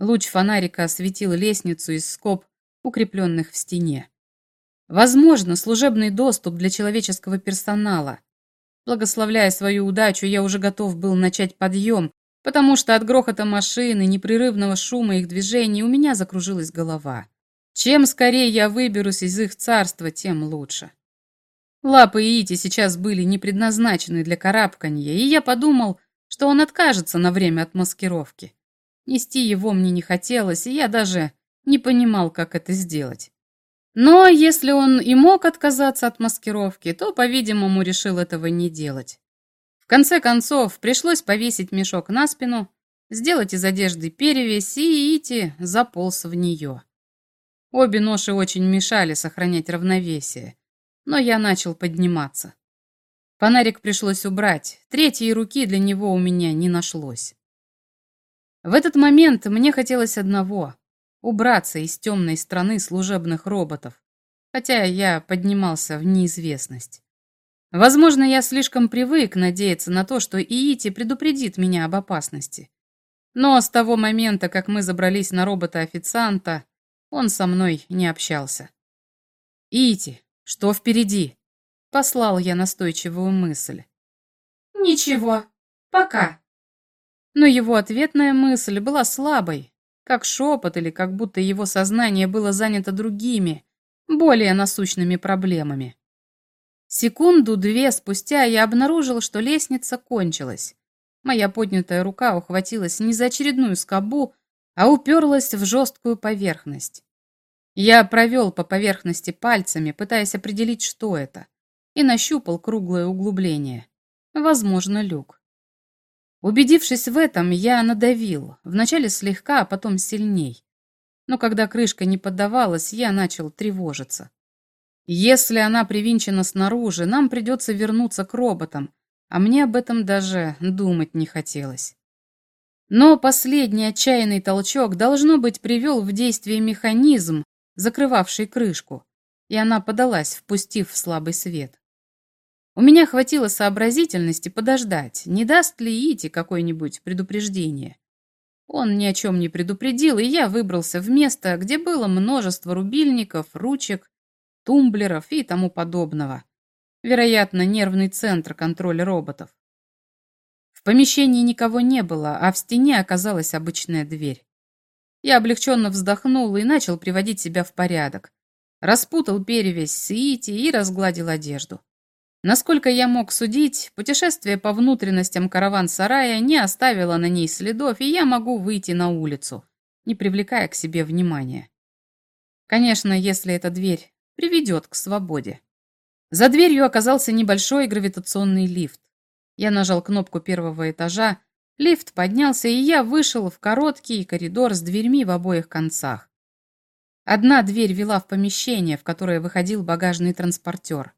Speaker 1: Луч фонарика осветил лестницу из скоб, укрепленных в стене. Возможно, служебный доступ для человеческого персонала, Благословляя свою удачу, я уже готов был начать подъем, потому что от грохота машины, непрерывного шума их движений у меня закружилась голова. Чем скорее я выберусь из их царства, тем лучше. Лапы Ити сейчас были не предназначены для карабканья, и я подумал, что он откажется на время от маскировки. Нести его мне не хотелось, и я даже не понимал, как это сделать. Но если он и мог отказаться от маскировки, то, по-видимому, решил этого не делать. В конце концов, пришлось повесить мешок на спину, сделать из одежды перевязь и идти заполз в нее. Обе ноши очень мешали сохранять равновесие, но я начал подниматься. Фонарик пришлось убрать, третьей руки для него у меня не нашлось. В этот момент мне хотелось одного убраться из темной страны служебных роботов, хотя я поднимался в неизвестность. Возможно, я слишком привык надеяться на то, что Иити предупредит меня об опасности. Но с того момента, как мы забрались на робота-официанта, он со мной не общался. «Иити, что впереди?» — послал я настойчивую мысль.
Speaker 2: «Ничего, пока».
Speaker 1: Но его ответная мысль была слабой, как шепот или как будто его сознание было занято другими, более насущными проблемами. Секунду-две спустя я обнаружил, что лестница кончилась. Моя поднятая рука ухватилась не за очередную скобу, а уперлась в жесткую поверхность. Я провел по поверхности пальцами, пытаясь определить, что это. и нащупал круглое углубление. Возможно, люк. Убедившись в этом, я надавил, вначале слегка, а потом сильней. Но когда крышка не поддавалась, я начал тревожиться. Если она привинчена снаружи, нам придется вернуться к роботам, а мне об этом даже думать не хотелось. Но последний отчаянный толчок, должно быть, привел в действие механизм, закрывавший крышку, и она подалась, впустив в слабый свет. У меня хватило сообразительности подождать, не даст ли Ити какое-нибудь предупреждение. Он ни о чем не предупредил, и я выбрался в место, где было множество рубильников, ручек, тумблеров и тому подобного. Вероятно, нервный центр контроля роботов. В помещении никого не было, а в стене оказалась обычная дверь. Я облегченно вздохнул и начал приводить себя в порядок. Распутал перевязь Сиити и разгладил одежду. Насколько я мог судить, путешествие по внутренностям караван-сарая не оставило на ней следов, и я могу выйти на улицу, не привлекая к себе внимания. Конечно, если эта дверь приведет к свободе. За дверью оказался небольшой гравитационный лифт. Я нажал кнопку первого этажа, лифт поднялся, и я вышел в короткий коридор с дверьми в обоих концах. Одна дверь вела в помещение, в которое выходил багажный транспортер.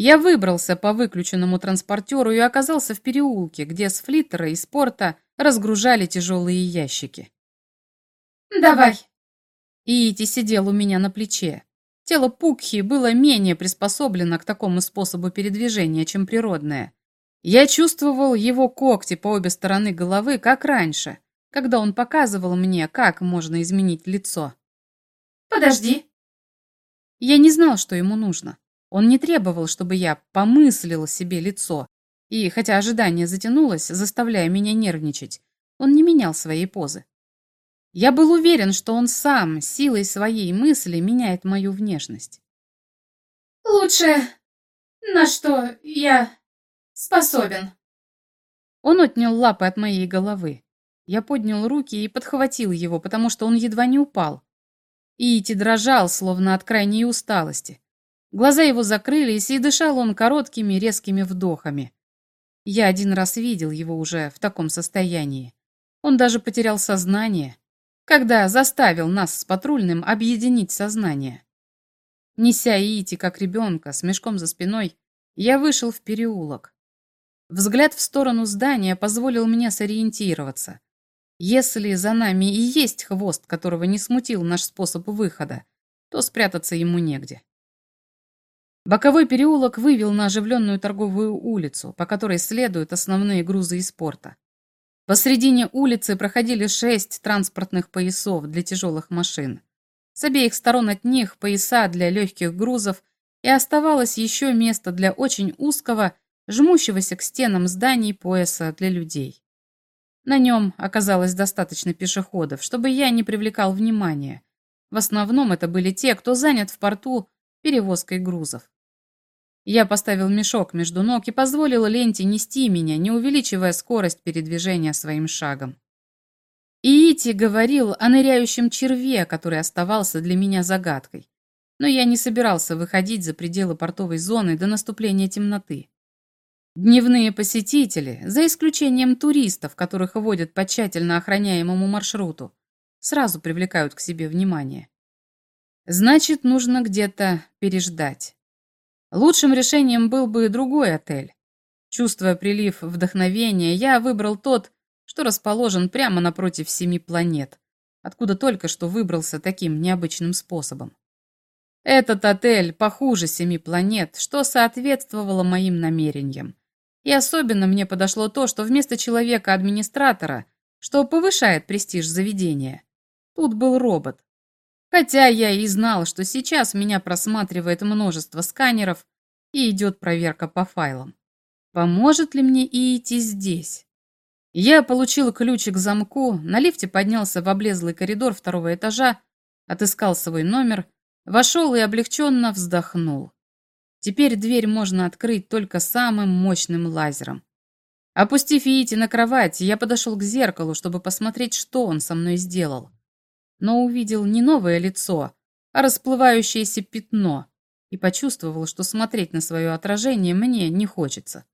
Speaker 1: Я выбрался по выключенному транспортеру и оказался в переулке, где с флиттера и спорта разгружали тяжелые ящики.
Speaker 2: «Давай!»
Speaker 1: Иити сидел у меня на плече. Тело Пукхи было менее приспособлено к такому способу передвижения, чем природное. Я чувствовал его когти по обе стороны головы, как раньше, когда он показывал мне, как можно изменить лицо.
Speaker 2: «Подожди!»
Speaker 1: Я не знал, что ему нужно. Он не требовал, чтобы я помыслил себе лицо, и, хотя ожидание затянулось, заставляя меня нервничать, он не менял своей позы. Я был уверен, что он сам, силой своей мысли, меняет мою внешность.
Speaker 2: «Лучше, на что я способен».
Speaker 1: Он отнял лапы от моей головы. Я поднял руки и подхватил его, потому что он едва не упал. Ити дрожал, словно от крайней усталости. Глаза его закрылись, и дышал он короткими резкими вдохами. Я один раз видел его уже в таком состоянии. Он даже потерял сознание, когда заставил нас с патрульным объединить сознание. Неся Ити как ребенка с мешком за спиной, я вышел в переулок. Взгляд в сторону здания позволил мне сориентироваться. Если за нами и есть хвост, которого не смутил наш способ выхода, то спрятаться ему негде. Боковой переулок вывел на оживленную торговую улицу, по которой следуют основные грузы из порта. Посредине улицы проходили шесть транспортных поясов для тяжелых машин. С обеих сторон от них пояса для легких грузов, и оставалось еще место для очень узкого, жмущегося к стенам зданий пояса для людей. На нем оказалось достаточно пешеходов, чтобы я не привлекал внимания. В основном это были те, кто занят в порту перевозкой грузов. Я поставил мешок между ног и позволил ленте нести меня, не увеличивая скорость передвижения своим шагом. Иити говорил о ныряющем черве, который оставался для меня загадкой. Но я не собирался выходить за пределы портовой зоны до наступления темноты. Дневные посетители, за исключением туристов, которых водят по тщательно охраняемому маршруту, сразу привлекают к себе внимание. Значит, нужно где-то переждать. Лучшим решением был бы другой отель. Чувствуя прилив вдохновения, я выбрал тот, что расположен прямо напротив семи планет, откуда только что выбрался таким необычным способом. Этот отель похуже семи планет, что соответствовало моим намерениям. И особенно мне подошло то, что вместо человека-администратора, что повышает престиж заведения, тут был робот, Хотя я и знал, что сейчас меня просматривает множество сканеров и идет проверка по файлам. Поможет ли мне и идти здесь? Я получил ключик к замку, на лифте поднялся в облезлый коридор второго этажа, отыскал свой номер, вошел и облегченно вздохнул. Теперь дверь можно открыть только самым мощным лазером. Опустив Иити на кровать, я подошел к зеркалу, чтобы посмотреть, что он со мной сделал но увидел не новое лицо, а расплывающееся пятно, и почувствовал, что смотреть на свое отражение мне не хочется.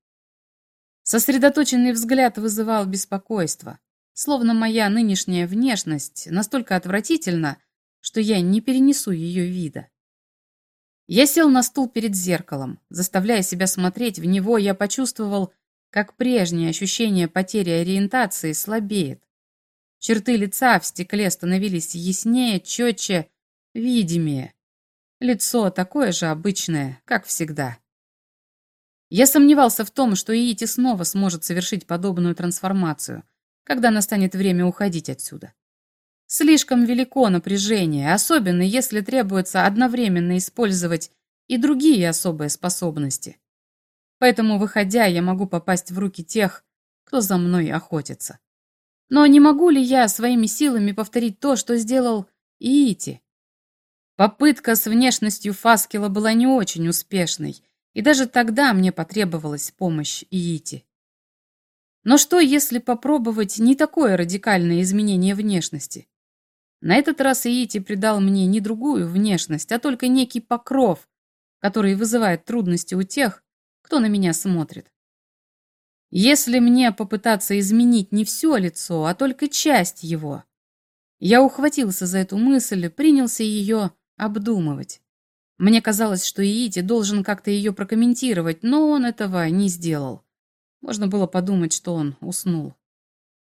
Speaker 1: Сосредоточенный взгляд вызывал беспокойство, словно моя нынешняя внешность настолько отвратительна, что я не перенесу ее вида. Я сел на стул перед зеркалом. Заставляя себя смотреть в него, я почувствовал, как прежнее ощущение потери ориентации слабеет. Черты лица в стекле становились яснее, четче, видимее. Лицо такое же обычное, как всегда. Я сомневался в том, что Иити снова сможет совершить подобную трансформацию, когда настанет время уходить отсюда. Слишком велико напряжение, особенно если требуется одновременно использовать и другие особые способности. Поэтому, выходя, я могу попасть в руки тех, кто за мной охотится. Но не могу ли я своими силами повторить то, что сделал Иити? Попытка с внешностью Фаскила была не очень успешной, и даже тогда мне потребовалась помощь Иити. Но что, если попробовать не такое радикальное изменение внешности? На этот раз Иити придал мне не другую внешность, а только некий покров, который вызывает трудности у тех, кто на меня смотрит. Если мне попытаться изменить не все лицо, а только часть его, я ухватился за эту мысль, принялся ее обдумывать. Мне казалось, что Иити должен как-то ее прокомментировать, но он этого не сделал. Можно было подумать, что он уснул.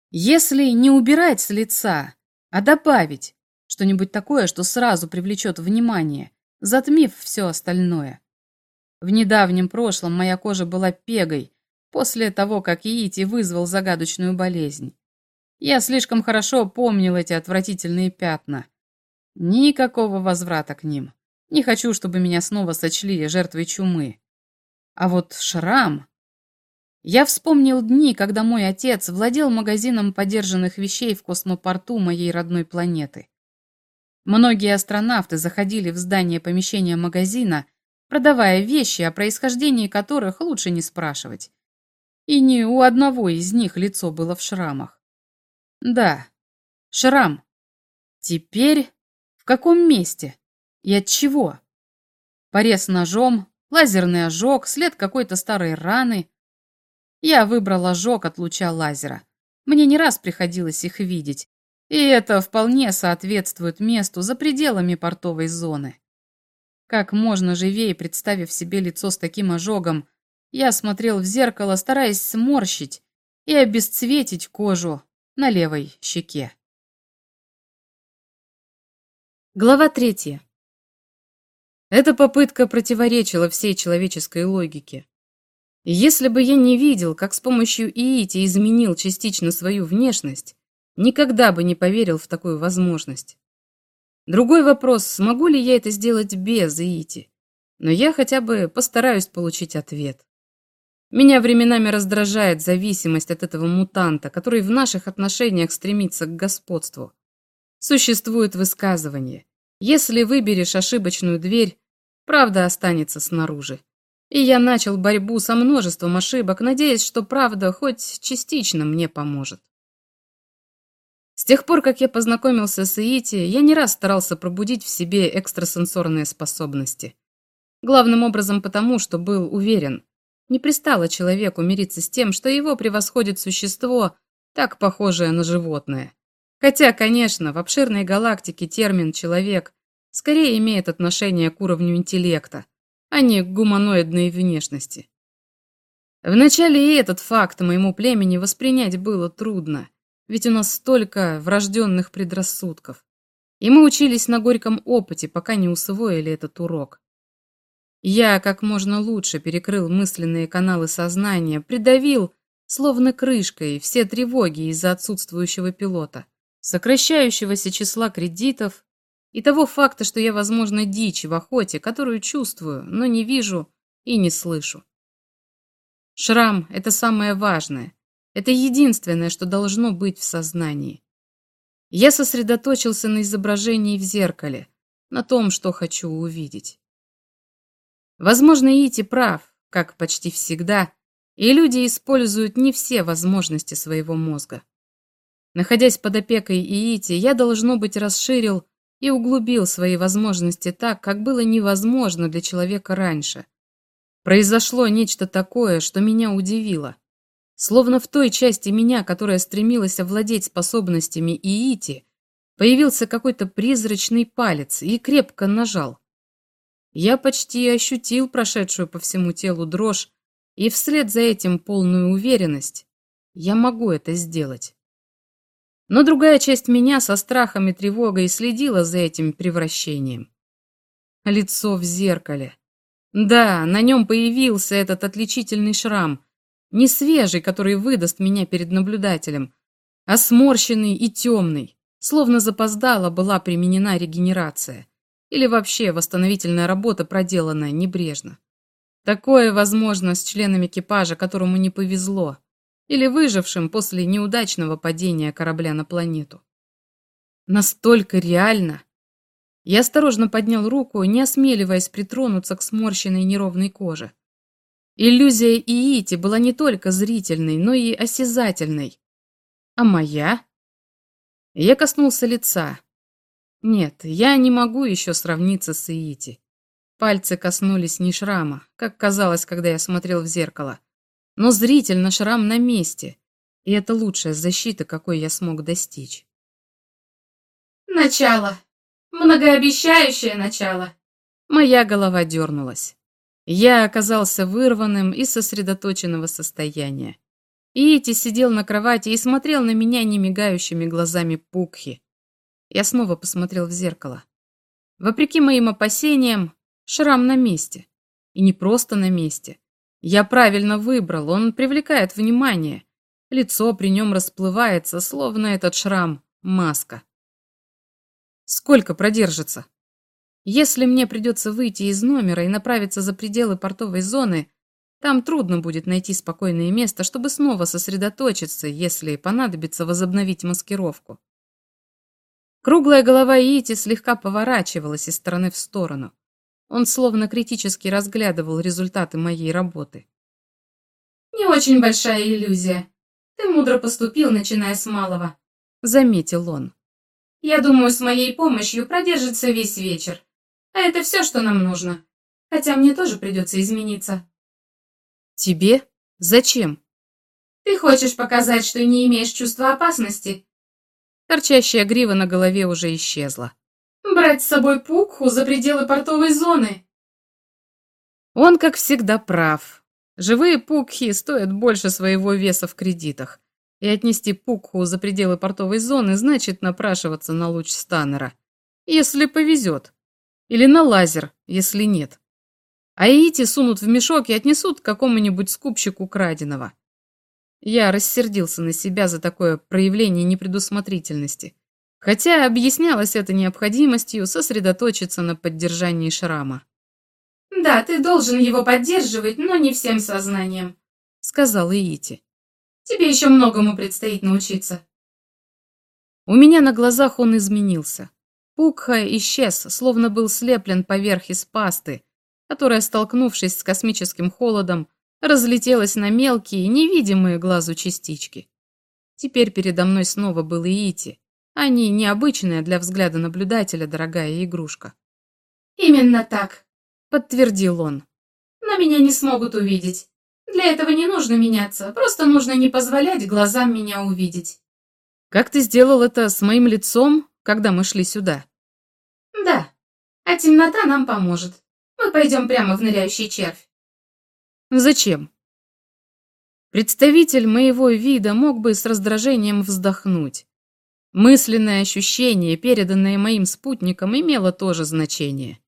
Speaker 1: Если не убирать с лица, а добавить что-нибудь такое, что сразу привлечет внимание, затмив все остальное. В недавнем прошлом моя кожа была пегой, после того, как Иити вызвал загадочную болезнь. Я слишком хорошо помнил эти отвратительные пятна. Никакого возврата к ним. Не хочу, чтобы меня снова сочли жертвой чумы. А вот шрам... Я вспомнил дни, когда мой отец владел магазином подержанных вещей в космопорту моей родной планеты. Многие астронавты заходили в здание помещения магазина, продавая вещи, о происхождении которых лучше не спрашивать. И ни у одного из них лицо было в шрамах. Да, шрам. Теперь в каком месте? И от чего? Порез ножом, лазерный ожог, след какой-то старой раны. Я выбрал ожог от луча лазера. Мне не раз приходилось их видеть, и это вполне соответствует месту за пределами портовой зоны. Как можно живее представив себе лицо с таким ожогом, я смотрел в зеркало, стараясь сморщить и обесцветить кожу на левой щеке. Глава третья. Эта попытка противоречила всей человеческой логике. Если бы я не видел, как с помощью Иити изменил частично свою внешность, никогда бы не поверил в такую возможность. Другой вопрос, смогу ли я это сделать без Иити? Но я хотя бы постараюсь получить ответ. Меня временами раздражает зависимость от этого мутанта, который в наших отношениях стремится к господству. Существует высказывание. Если выберешь ошибочную дверь, правда останется снаружи. И я начал борьбу со множеством ошибок, надеясь, что правда хоть частично мне поможет. С тех пор, как я познакомился с Иити, я не раз старался пробудить в себе экстрасенсорные способности. Главным образом потому, что был уверен, не пристало человеку мириться с тем, что его превосходит существо, так похожее на животное. Хотя, конечно, в обширной галактике термин «человек» скорее имеет отношение к уровню интеллекта, а не к гуманоидной внешности. Вначале и этот факт моему племени воспринять было трудно, ведь у нас столько врожденных предрассудков. И мы учились на горьком опыте, пока не усвоили этот урок. Я как можно лучше перекрыл мысленные каналы сознания, придавил, словно крышкой, все тревоги из-за отсутствующего пилота сокращающегося числа кредитов и того факта, что я, возможно, дичь в охоте, которую чувствую, но не вижу и не слышу. Шрам — это самое важное. Это единственное, что должно быть в сознании. Я сосредоточился на изображении в зеркале, на том, что хочу увидеть. Возможно, Ити прав, как почти всегда, и люди используют не все возможности своего мозга. Находясь под опекой Иити, я, должно быть, расширил и углубил свои возможности так, как было невозможно для человека раньше. Произошло нечто такое, что меня удивило. Словно в той части меня, которая стремилась овладеть способностями Иити, появился какой-то призрачный палец и крепко нажал. Я почти ощутил прошедшую по всему телу дрожь и вслед за этим полную уверенность. Я могу это сделать. Но другая часть меня со страхом и тревогой следила за этим превращением. Лицо в зеркале. Да, на нем появился этот отличительный шрам. Не свежий, который выдаст меня перед наблюдателем, а сморщенный и темный, словно запоздала была применена регенерация. Или вообще восстановительная работа проделана небрежно. Такое возможно с членом экипажа, которому не повезло или выжившим после неудачного падения корабля на планету. Настолько реально. Я осторожно поднял руку, не осмеливаясь притронуться к сморщенной неровной коже. Иллюзия Иити была не только зрительной, но и осязательной. А моя? Я коснулся лица. Нет, я не могу еще сравниться с Иити. Пальцы коснулись не шрама, как казалось, когда я смотрел в зеркало, но зрительно шрам на месте, и это лучшая защита, какой я смог достичь.
Speaker 2: Начало. Многообещающее начало.
Speaker 1: Моя голова дернулась. Я оказался вырванным из сосредоточенного состояния. Ити сидел на кровати и смотрел на меня немигающими глазами Пукхи. Я снова посмотрел в зеркало. Вопреки моим опасениям, шрам на месте. И не просто на месте. Я правильно выбрал, он привлекает внимание. Лицо при нем расплывается, словно этот шрам — маска. Сколько продержится? Если мне придется выйти из номера и направиться за пределы портовой зоны, там трудно будет найти спокойное место, чтобы снова сосредоточиться, если понадобится возобновить маскировку. Круглая голова Ити слегка поворачивалась из стороны в сторону. Он словно критически разглядывал результаты моей работы.
Speaker 2: «Не очень большая иллюзия. Ты мудро поступил, начиная с малого», —
Speaker 1: заметил он.
Speaker 2: «Я думаю, с моей помощью продержится весь вечер. А это все, что нам нужно. Хотя мне тоже придется измениться».
Speaker 1: «Тебе? Зачем?»
Speaker 2: «Ты хочешь показать, что не имеешь чувства опасности?»
Speaker 1: Торчащая грива на голове уже исчезла
Speaker 2: брать с собой Пукху за пределы портовой зоны.
Speaker 1: Он, как всегда, прав. Живые Пукхи стоят больше своего веса в кредитах. И отнести Пукху за пределы портовой зоны значит напрашиваться на луч Станнера. Если повезет. Или на лазер, если нет. А эти сунут в мешок и отнесут к какому-нибудь скупщику краденого. Я рассердился на себя за такое проявление непредусмотрительности. Хотя объяснялось это необходимостью сосредоточиться на поддержании шрама.
Speaker 2: «Да, ты должен его поддерживать, но не всем сознанием», — сказал Иити. «Тебе еще многому предстоит научиться».
Speaker 1: У меня на глазах он изменился. Пукха исчез, словно был слеплен поверх из пасты, которая, столкнувшись с космическим холодом, разлетелась на мелкие, невидимые глазу частички. Теперь передо мной снова был Иити, они необычная для взгляда наблюдателя дорогая игрушка.
Speaker 2: «Именно так», —
Speaker 1: подтвердил он.
Speaker 2: «Но меня не смогут увидеть. Для этого не нужно меняться, просто нужно не позволять глазам меня увидеть».
Speaker 1: «Как ты сделал это с моим лицом, когда мы шли сюда?»
Speaker 2: «Да, а темнота нам поможет. Мы пойдем прямо в ныряющий червь».
Speaker 1: «Зачем?» Представитель моего вида мог бы с раздражением вздохнуть. Мысленное ощущение, переданное моим спутником, имело тоже значение.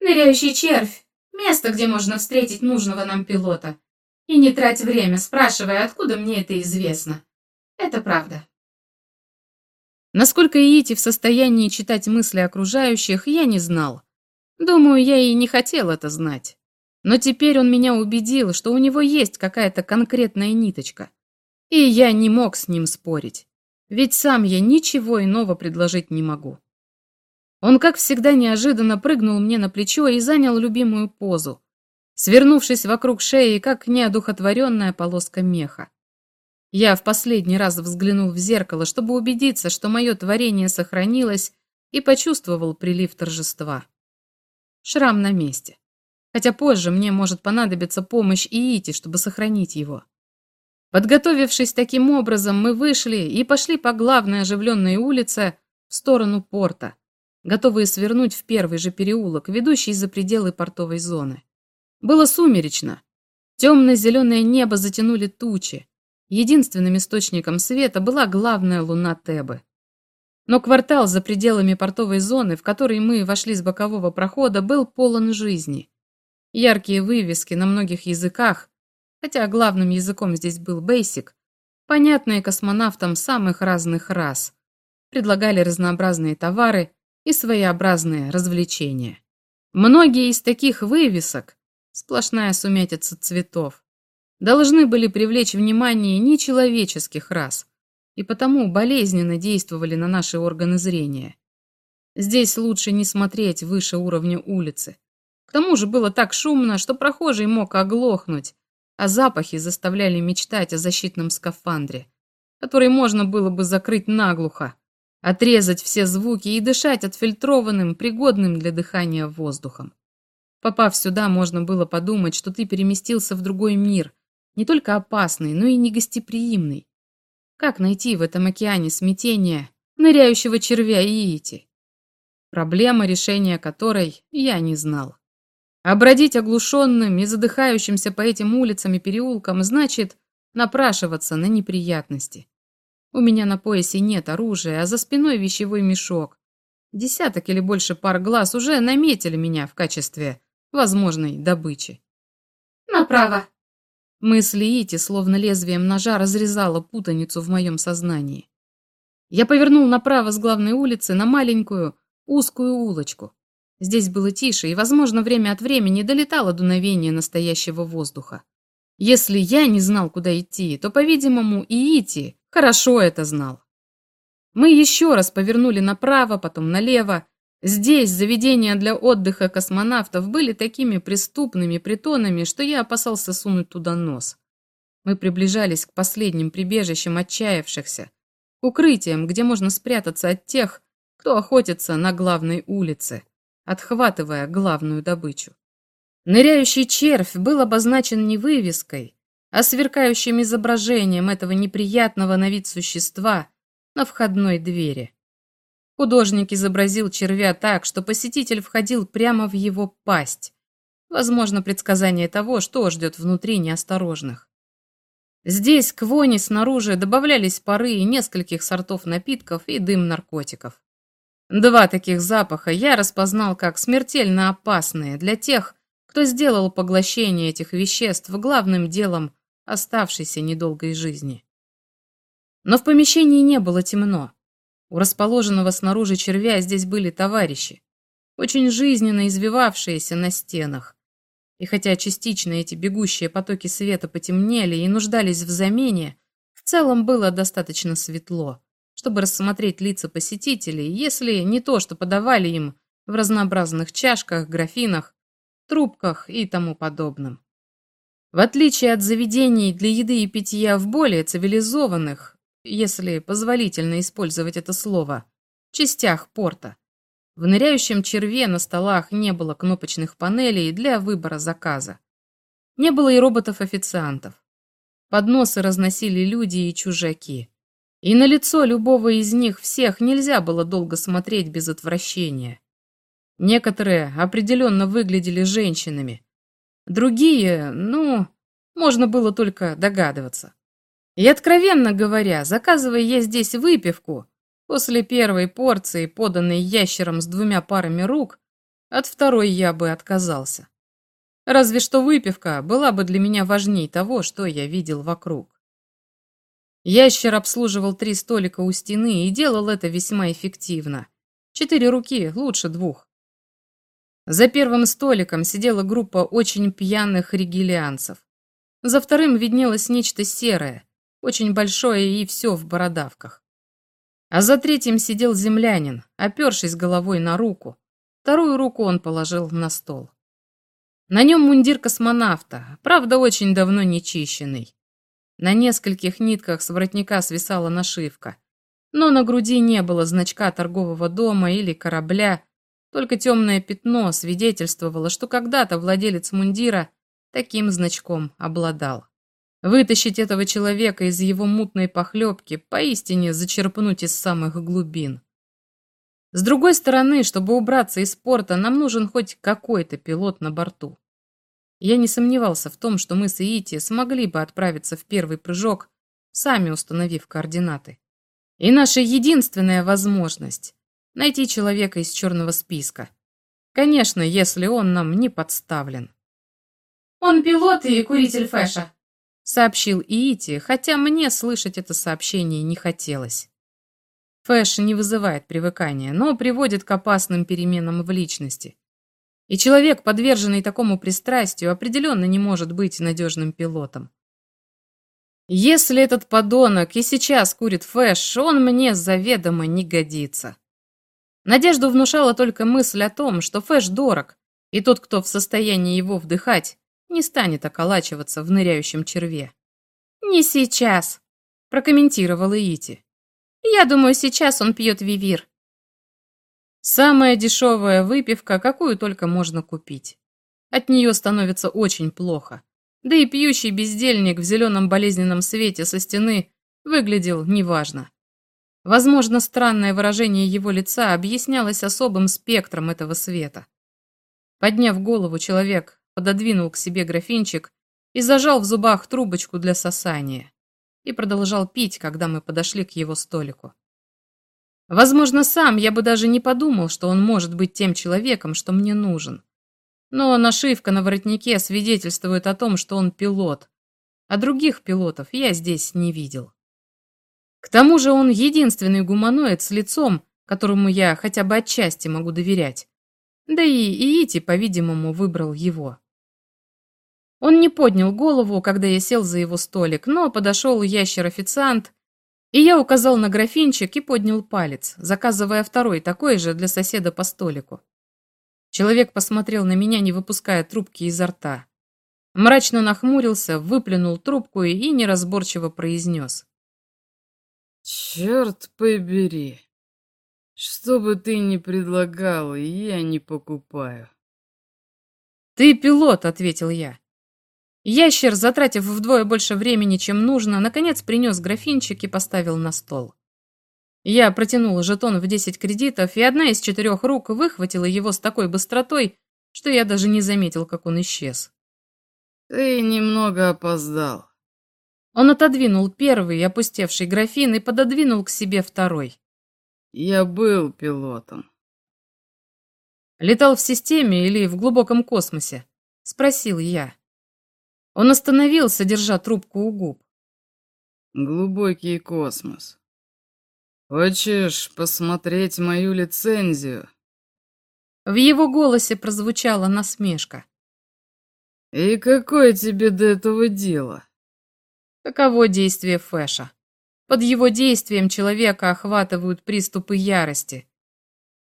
Speaker 2: «Ныряющий червь — место, где можно встретить нужного нам пилота. И не трать время, спрашивая, откуда мне это известно. Это правда».
Speaker 1: Насколько Иити в состоянии читать мысли окружающих, я не знал. Думаю, я и не хотел это знать. Но теперь он меня убедил, что у него есть какая-то конкретная ниточка. И я не мог с ним спорить. Ведь сам я ничего иного предложить не могу. Он, как всегда, неожиданно прыгнул мне на плечо и занял любимую позу, свернувшись вокруг шеи, как неодухотворенная полоска меха. Я в последний раз взглянул в зеркало, чтобы убедиться, что мое творение сохранилось, и почувствовал прилив торжества. Шрам на месте. Хотя позже мне может понадобиться помощь Иити, чтобы сохранить его. Подготовившись таким образом, мы вышли и пошли по главной оживленной улице в сторону порта, готовые свернуть в первый же переулок, ведущий за пределы портовой зоны. Было сумеречно. Темно-зеленое небо затянули тучи. Единственным источником света была главная луна Тебы. Но квартал за пределами портовой зоны, в который мы вошли с бокового прохода, был полон жизни. Яркие вывески на многих языках, хотя главным языком здесь был Basic, понятные космонавтам самых разных рас, предлагали разнообразные товары и своеобразные развлечения. Многие из таких вывесок, сплошная сумятица цветов, должны были привлечь внимание нечеловеческих рас и потому болезненно действовали на наши органы зрения. Здесь лучше не смотреть выше уровня улицы. Тому же было так шумно, что прохожий мог оглохнуть, а запахи заставляли мечтать о защитном скафандре, который можно было бы закрыть наглухо, отрезать все звуки и дышать отфильтрованным, пригодным для дыхания воздухом. Попав сюда, можно было подумать, что ты переместился в другой мир, не только опасный, но и негостеприимный. Как найти в этом океане смятения ныряющего червя Иити? Проблема, решения которой я не знал. Обродить оглушенным и задыхающимся по этим улицам и переулкам значит напрашиваться на неприятности. У меня на поясе нет оружия, а за спиной вещевой мешок. Десяток или больше пар глаз уже наметили меня в качестве возможной добычи.
Speaker 2: Направо.
Speaker 1: Мысли Ити, словно лезвием ножа, разрезала путаницу в моем сознании. Я повернул направо с главной улицы на маленькую, узкую улочку. Здесь было тише, и, возможно, время от времени долетало дуновение настоящего воздуха. Если я не знал, куда идти, то, по-видимому, и Ити хорошо это знал. Мы еще раз повернули направо, потом налево. Здесь заведения для отдыха космонавтов были такими преступными притонами, что я опасался сунуть туда нос. Мы приближались к последним прибежищам отчаявшихся, к укрытиям, где можно спрятаться от тех, кто охотится на главной улице, отхватывая главную добычу. Ныряющий червь был обозначен не вывеской, а сверкающим изображением этого неприятного на вид существа на входной двери. Художник изобразил червя так, что посетитель входил прямо в его пасть. Возможно, предсказание того, что ждет внутри неосторожных. Здесь к вони снаружи добавлялись пары нескольких сортов напитков и дым наркотиков. Два таких запаха я распознал как смертельно опасные для тех, кто сделал поглощение этих веществ главным делом оставшейся недолгой жизни. Но в помещении не было темно. У расположенного снаружи червя здесь были товарищи, очень жизненно извивавшиеся на стенах. И хотя частично эти бегущие потоки света потемнели и нуждались в замене, в целом было достаточно светло, чтобы рассмотреть лица посетителей, если не то, что подавали им в разнообразных чашках, графинах, трубках и тому подобном. В отличие от заведений для еды и питья в более цивилизованных, если позволительно использовать это слово, частях порта, в ныряющем черве на столах не было кнопочных панелей для выбора заказа. Не было и роботов-официантов. Подносы разносили люди и чужаки. И на лицо любого из них всех нельзя было долго смотреть без отвращения. Некоторые определенно выглядели женщинами, Другие, ну, можно было только догадываться. И откровенно говоря, заказывая я здесь выпивку, после первой порции, поданной ящером с двумя парами рук, от второй я бы отказался. Разве что выпивка была бы для меня важней того, что я видел вокруг. Ящер обслуживал три столика у стены и делал это весьма эффективно. Четыре руки лучше двух. За первым столиком сидела группа очень пьяных ригелианцев. За вторым виднелось нечто серое, очень большое и все в бородавках. А за третьим сидел землянин, опершись головой на руку. Вторую руку он положил на стол. На нем мундир космонавта, правда, очень давно не чищенный. На нескольких нитках с воротника свисала нашивка. но на груди не было значка торгового дома или корабля, только темное пятно свидетельствовало, что когда-то владелец мундира таким значком обладал. Вытащить этого человека из его мутной похлебки, поистине зачерпнуть из самых глубин. С другой стороны, чтобы убраться из порта, нам нужен хоть какой-то пилот на борту. Я не сомневался в том, что мы с Иити смогли бы отправиться в первый прыжок, сами установив координаты. И наша единственная возможность — найти человека из черного списка. Конечно, если он нам не подставлен.
Speaker 2: «Он пилот и куритель Фэша», —
Speaker 1: сообщил Иити, хотя мне слышать это сообщение не хотелось. Фэш не вызывает привыкания, но приводит к опасным переменам в личности. И человек, подверженный такому пристрастию, определенно не может быть надежным пилотом. Если этот подонок и сейчас курит фэш, он мне заведомо не годится. Надежду внушала только мысль о том, что фэш дорог, и тот, кто в состоянии его вдыхать, не станет околачиваться в ныряющем черве.
Speaker 2: «Не сейчас», — прокомментировала Ити. «Я думаю, сейчас он пьет вивир».
Speaker 1: Самая дешевая выпивка, какую только можно купить. От нее становится очень плохо. Да и пьющий бездельник в зеленом болезненном свете со стены выглядел неважно. Возможно, странное выражение его лица объяснялось особым спектром этого света. Подняв голову, человек пододвинул к себе графинчик и зажал в зубах трубочку для сосания и продолжал пить, когда мы подошли к его столику. Возможно, сам я бы даже не подумал, что он может быть тем человеком, что мне нужен. Но нашивка на воротнике свидетельствует о том, что он пилот, а других пилотов я здесь не видел. К тому же он единственный гуманоид с лицом, которому я хотя бы отчасти могу доверять. Да и Иити, по-видимому, выбрал его. Он не поднял голову, когда я сел за его столик, но подошел ящер-официант, и я указал на графинчик и поднял палец, заказывая второй такой же для соседа по столику. Человек посмотрел на меня, не выпуская трубки изо рта. Мрачно нахмурился, выплюнул трубку и неразборчиво произнес.
Speaker 3: «Черт побери! Что бы ты ни предлагал, я не покупаю».
Speaker 1: «Ты пилот», — ответил я. Ящер, затратив вдвое больше времени, чем нужно, наконец принес графинчик и поставил на стол. Я протянула жетон в 10 кредитов, и одна из четырех рук выхватила его с такой быстротой, что я даже не заметил, как он исчез.
Speaker 3: «Ты немного опоздал».
Speaker 1: Он отодвинул первый, опустевший графин, и пододвинул к себе второй.
Speaker 3: «Я был пилотом».
Speaker 1: «Летал в системе или в глубоком космосе?» — спросил я. Он остановился, держа трубку у губ.
Speaker 3: «Глубокий космос», «Хочешь посмотреть мою лицензию?»
Speaker 1: В его голосе прозвучала насмешка.
Speaker 3: «И какое тебе до этого дело?»
Speaker 1: Каково действие Фэша? Под его действием человека охватывают приступы ярости.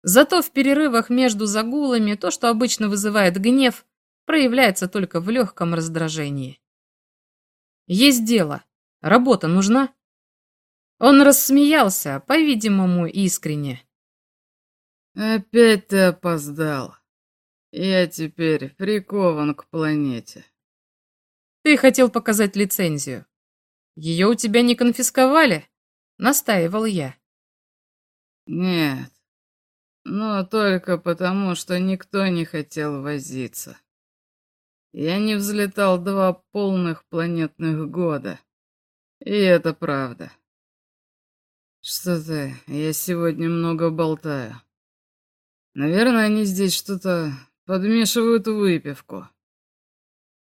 Speaker 1: Зато в перерывах между загулами то, что обычно вызывает гнев, проявляется только в легком раздражении. Есть дело. Работа нужна? Он рассмеялся, по-видимому, искренне.
Speaker 3: «Опять ты опоздал. Я теперь прикован к планете».
Speaker 1: «Ты хотел показать лицензию. Ее у тебя не конфисковали?» Настаивал я.
Speaker 3: «Нет, но только потому, что никто не хотел возиться. Я не взлетал два полных планетных года, и это правда». Что-то я сегодня много болтаю. Наверное, они здесь что-то подмешивают в выпивку.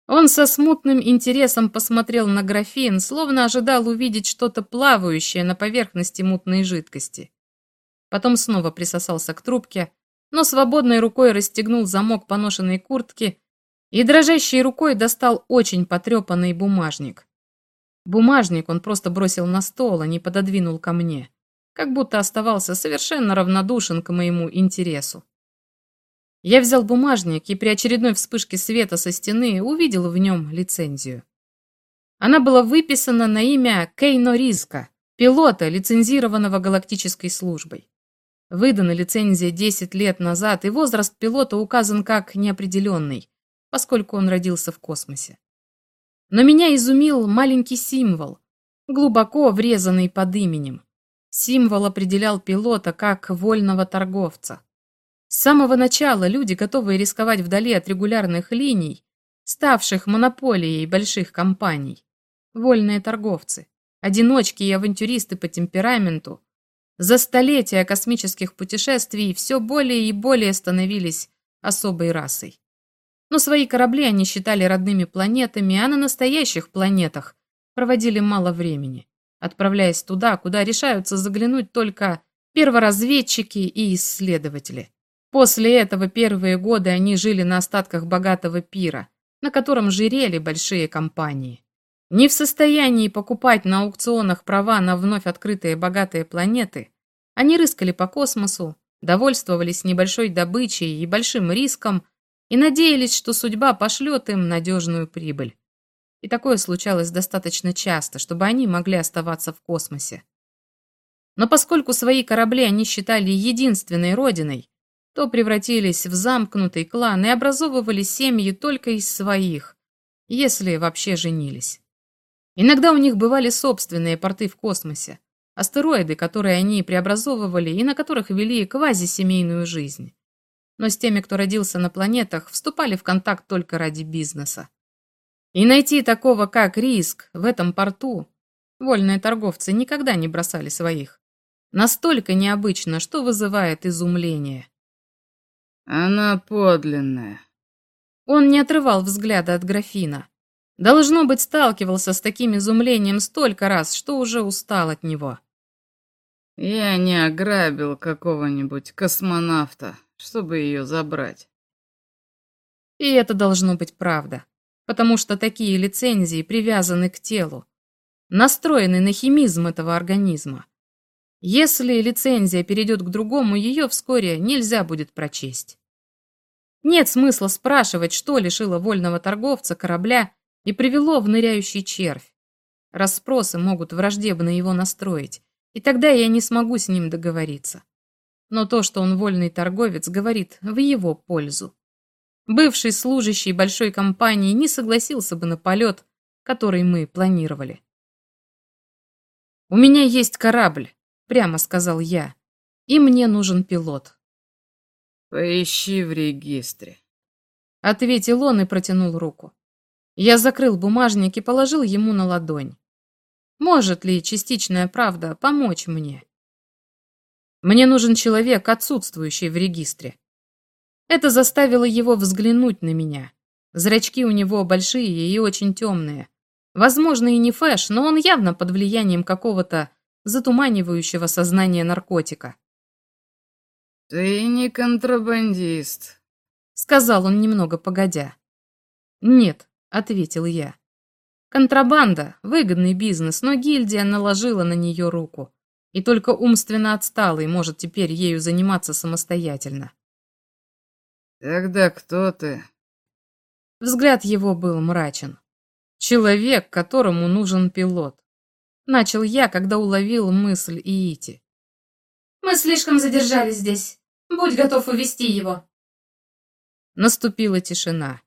Speaker 1: Он со смутным интересом посмотрел на графин, словно ожидал увидеть что-то плавающее на поверхности мутной жидкости. Потом снова присосался к трубке, но свободной рукой расстегнул замок поношенной куртки и дрожащей рукой достал очень потрепанный бумажник. Бумажник он просто бросил на стол, а не пододвинул ко мне, как будто оставался совершенно равнодушен к моему интересу. Я взял бумажник и при очередной вспышке света со стены увидел в нем лицензию. Она была выписана на имя Кейно Ризка, Пилота, лицензированного галактической службой. Выдана лицензия 10 лет назад, и возраст пилота указан как неопределенный, поскольку он родился в космосе. Но меня изумил маленький символ, глубоко врезанный под именем. Символ определял пилота как вольного торговца. С самого начала люди, готовые рисковать вдали от регулярных линий, ставших монополией больших компаний, вольные торговцы, одиночки и авантюристы по темпераменту, за столетия космических путешествий все более и более становились особой расой. Но свои корабли они считали родными планетами, а на настоящих планетах проводили мало времени, отправляясь туда, куда решаются заглянуть только перворазведчики и исследователи. После этого первые годы они жили на остатках богатого пира, на котором жирели большие компании. Не в состоянии покупать на аукционах права на вновь открытые богатые планеты, они рыскали по космосу, довольствовались небольшой добычей и большим риском и надеялись, что судьба пошлет им надежную прибыль. И такое случалось достаточно часто, чтобы они могли оставаться в космосе. Но поскольку свои корабли они считали единственной родиной, то превратились в замкнутый клан и образовывали семьи только из своих, если вообще женились. Иногда у них бывали собственные порты в космосе, астероиды, которые они преобразовывали и на которых вели квазисемейную жизнь. Но с теми, кто родился на планетах, вступали в контакт только ради бизнеса. И найти такого, как Риск, в этом порту, вольные торговцы никогда не бросали своих. Настолько необычно, что вызывает изумление.
Speaker 3: Она подлинная.
Speaker 1: Он не отрывал взгляда от графина. Должно быть, сталкивался с таким изумлением столько раз, что уже устал от него.
Speaker 3: Я не ограбил какого-нибудь космонавта, чтобы ее забрать.
Speaker 1: И это должно быть правда, потому что такие лицензии привязаны к телу, настроены на химизм этого организма. Если лицензия перейдет к другому, ее вскоре нельзя будет прочесть. Нет смысла спрашивать, что лишило вольного торговца корабля и привело в ныряющий червь. Расспросы могут враждебно его настроить, и тогда я не смогу с ним договориться. Но то, что он вольный торговец, говорит в его пользу. Бывший служащий большой компании не согласился бы на полет, который мы планировали. «У меня есть корабль», — прямо сказал я, — «и мне нужен пилот».
Speaker 3: «Поищи в регистре», —
Speaker 1: ответил он и протянул руку. Я закрыл бумажник и положил ему на ладонь. Может ли частичная правда помочь мне? Мне нужен человек, отсутствующий в регистре. Это заставило его взглянуть на меня. Зрачки у него большие и очень темные. Возможно, и не фэш, но он явно под влиянием какого-то затуманивающего сознание наркотика.
Speaker 3: «Ты не контрабандист», —
Speaker 1: сказал он немного погодя. «Нет, — ответил я. Контрабанда — выгодный бизнес, но гильдия наложила на нее руку. И только умственно отсталый может теперь ею заниматься самостоятельно.
Speaker 3: «Тогда кто ты?»
Speaker 1: Взгляд его был мрачен. «Человек, которому нужен пилот». Начал я, когда уловил мысль Иити.
Speaker 2: «Мы слишком задержались здесь. Будь готов увести его».
Speaker 1: Наступила тишина.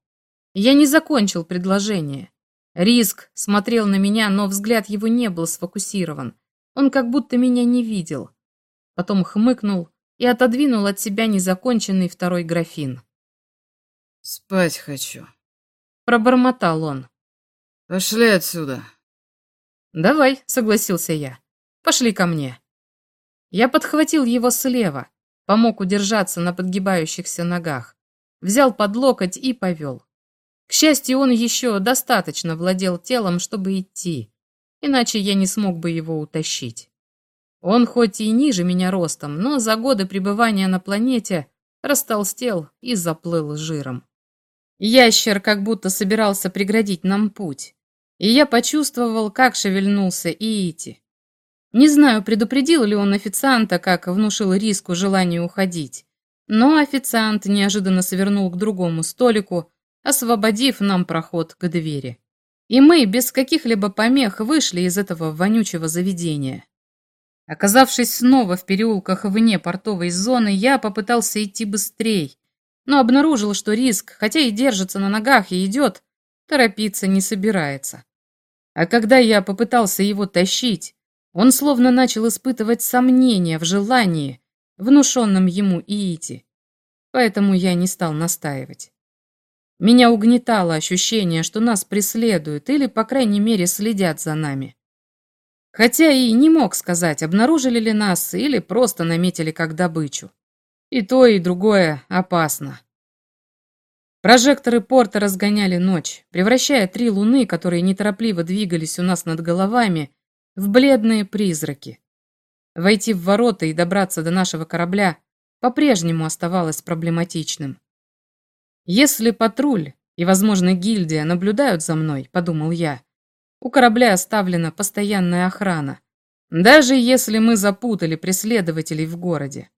Speaker 1: Я не закончил предложение. Риск смотрел на меня, но взгляд его не был сфокусирован. Он как будто меня не видел. Потом хмыкнул и отодвинул от себя незаконченный второй графин.
Speaker 3: «Спать хочу», —
Speaker 1: пробормотал он.
Speaker 3: «Пошли отсюда».
Speaker 1: «Давай», — согласился я. «Пошли ко мне». Я подхватил его слева, помог удержаться на подгибающихся ногах, взял под локоть и повел. К счастью, он еще достаточно владел телом, чтобы идти, иначе я не смог бы его утащить. Он хоть и ниже меня ростом, но за годы пребывания на планете растолстел и заплыл жиром. Ящер как будто собирался преградить нам путь, и я почувствовал, как шевельнулся Иити. Не знаю, предупредил ли он официанта, как внушил риску желание уходить, но официант неожиданно свернул к другому столику, освободив нам проход к двери. И мы без каких-либо помех вышли из этого вонючего заведения. Оказавшись снова в переулках вне портовой зоны, я попытался идти быстрее, но обнаружил, что риск, хотя и держится на ногах и идет, торопиться не собирается. А когда я попытался его тащить, он словно начал испытывать сомнения в желании, внушенном ему Иити. Поэтому я не стал настаивать. Меня угнетало ощущение, что нас преследуют или, по крайней мере, следят за нами. Хотя и не мог сказать, обнаружили ли нас или просто наметили как добычу. И то, и другое опасно. Прожекторы порта разгоняли ночь, превращая три луны, которые неторопливо двигались у нас над головами, в бледные призраки. Войти в ворота и добраться до нашего корабля по-прежнему оставалось проблематичным. Если патруль и, возможно, гильдия наблюдают за мной, подумал я, у корабля оставлена постоянная охрана, даже если мы запутали преследователей в городе.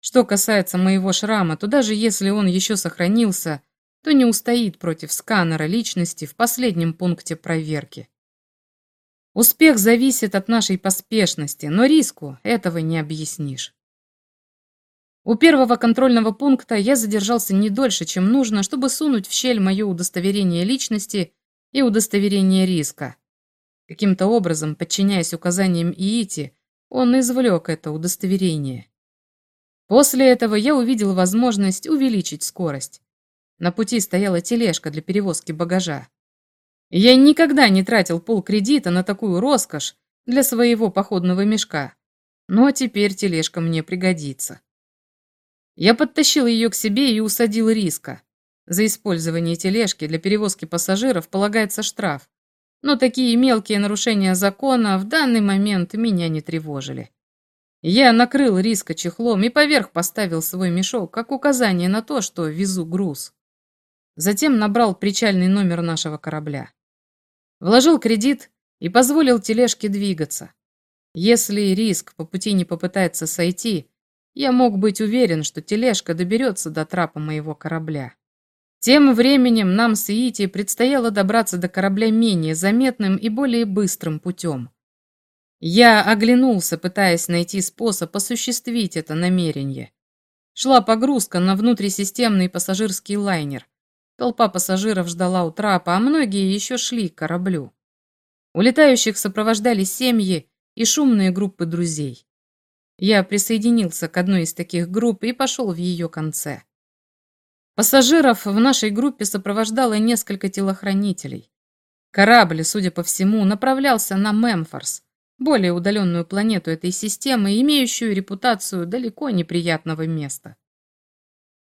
Speaker 1: Что касается моего шрама, то даже если он еще сохранился, то не устоит против сканера личности в последнем пункте проверки. Успех зависит от нашей поспешности, но риску этого не объяснишь. У первого контрольного пункта я задержался не дольше, чем нужно, чтобы сунуть в щель мое удостоверение личности и удостоверение риска. Каким-то образом, подчиняясь указаниям Иити, он извлек это удостоверение. После этого я увидел возможность увеличить скорость. На пути стояла тележка для перевозки багажа. Я никогда не тратил полкредита на такую роскошь для своего походного мешка, но теперь тележка мне пригодится. Я подтащил ее к себе и усадил риска. За использование тележки для перевозки пассажиров полагается штраф, но такие мелкие нарушения закона в данный момент меня не тревожили. Я накрыл риска чехлом и поверх поставил свой мешок, как указание на то, что везу груз. Затем набрал причальный номер нашего корабля. Вложил кредит и позволил тележке двигаться. Если риск по пути не попытается сойти, я мог быть уверен, что тележка доберется до трапа моего корабля. Тем временем нам с Иити предстояло добраться до корабля менее заметным и более быстрым путем. Я оглянулся, пытаясь найти способ осуществить это намерение. Шла погрузка на внутрисистемный пассажирский лайнер. Толпа пассажиров ждала у трапа, а многие еще шли к кораблю. Улетающих сопровождали семьи и шумные группы друзей. Я присоединился к одной из таких групп и пошел в ее конце. Пассажиров в нашей группе сопровождало несколько телохранителей. Корабль, судя по всему, направлялся на Мемфорс, более удаленную планету этой системы, имеющую репутацию далеко неприятного места.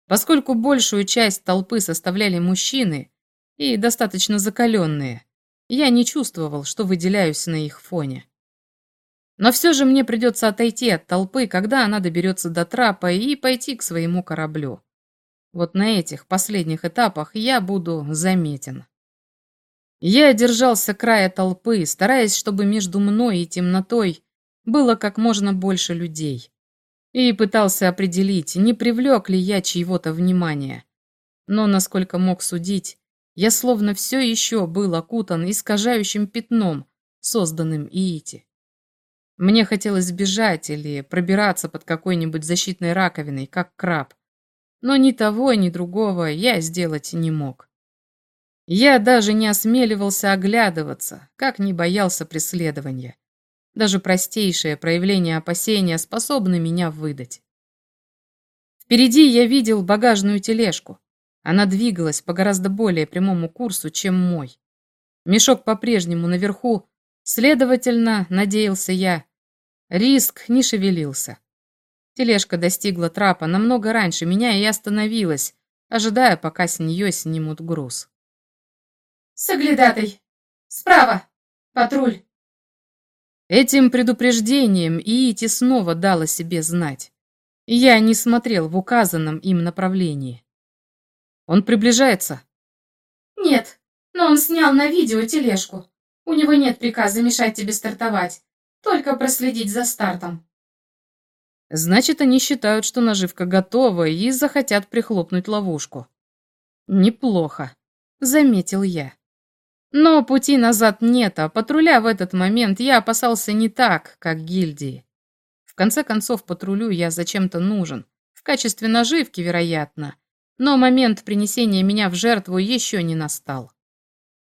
Speaker 1: Поскольку большую часть толпы составляли мужчины и достаточно закаленные, я не чувствовал, что выделяюсь на их фоне. Но все же мне придется отойти от толпы, когда она доберется до трапа и пойти к своему кораблю. Вот на этих последних этапах я буду заметен. Я держался края толпы, стараясь, чтобы между мной и темнотой было как можно больше людей. И пытался определить, не привлек ли я чьего-то внимания. Но, насколько мог судить, я словно все еще был окутан искажающим пятном, созданным Иити. Мне хотелось сбежать или пробираться под какой-нибудь защитной раковиной, как краб. Но ни того, ни другого я сделать не мог. Я даже не осмеливался оглядываться, как не боялся преследования. Даже простейшее проявление опасения способны меня выдать. Впереди я видел багажную тележку. Она двигалась по гораздо более прямому курсу, чем мой. Мешок по-прежнему наверху, следовательно, надеялся я, риск не шевелился. Тележка достигла трапа намного раньше меня и остановилась, ожидая, пока с нее снимут груз.
Speaker 2: Соглядатай! Справа! Патруль!»
Speaker 1: Этим предупреждением Иити снова дала себе знать. Я не смотрел в указанном им направлении. Он приближается?
Speaker 2: Нет, но он снял на видео тележку. У него нет приказа мешать тебе стартовать, только проследить за стартом.
Speaker 1: Значит, они считают, что наживка готова и захотят прихлопнуть ловушку. Неплохо, заметил я. Но пути назад нет, а патруля в этот момент я опасался не так, как гильдии. В конце концов, патрулю я зачем-то нужен. В качестве наживки, вероятно. Но момент принесения меня в жертву еще не настал.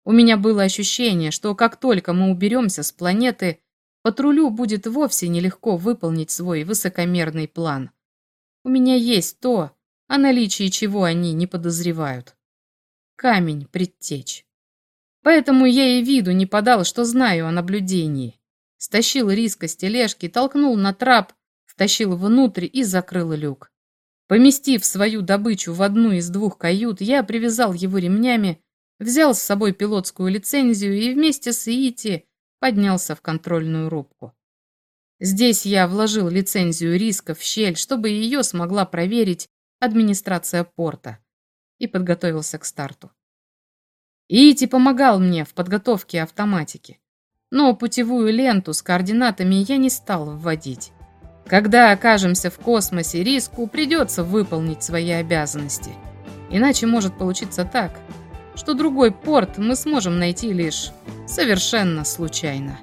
Speaker 1: У меня было ощущение, что как только мы уберемся с планеты, патрулю будет вовсе нелегко выполнить свой высокомерный план. У меня есть то, о наличии чего они не подозревают. Камень предтеч. Поэтому я и виду не подал, что знаю о наблюдении. Стащил риска с тележки, толкнул на трап, втащил внутрь и закрыл люк. Поместив свою добычу в одну из двух кают, я привязал его ремнями, взял с собой пилотскую лицензию и вместе с Иити поднялся в контрольную рубку. Здесь я вложил лицензию риска в щель, чтобы ее смогла проверить администрация порта, и подготовился к старту. Иити помогал мне в подготовке автоматики, но путевую ленту с координатами я не стал вводить. Когда окажемся в космосе, риску придется выполнить свои обязанности. Иначе может получиться так, что другой порт мы сможем найти лишь совершенно случайно.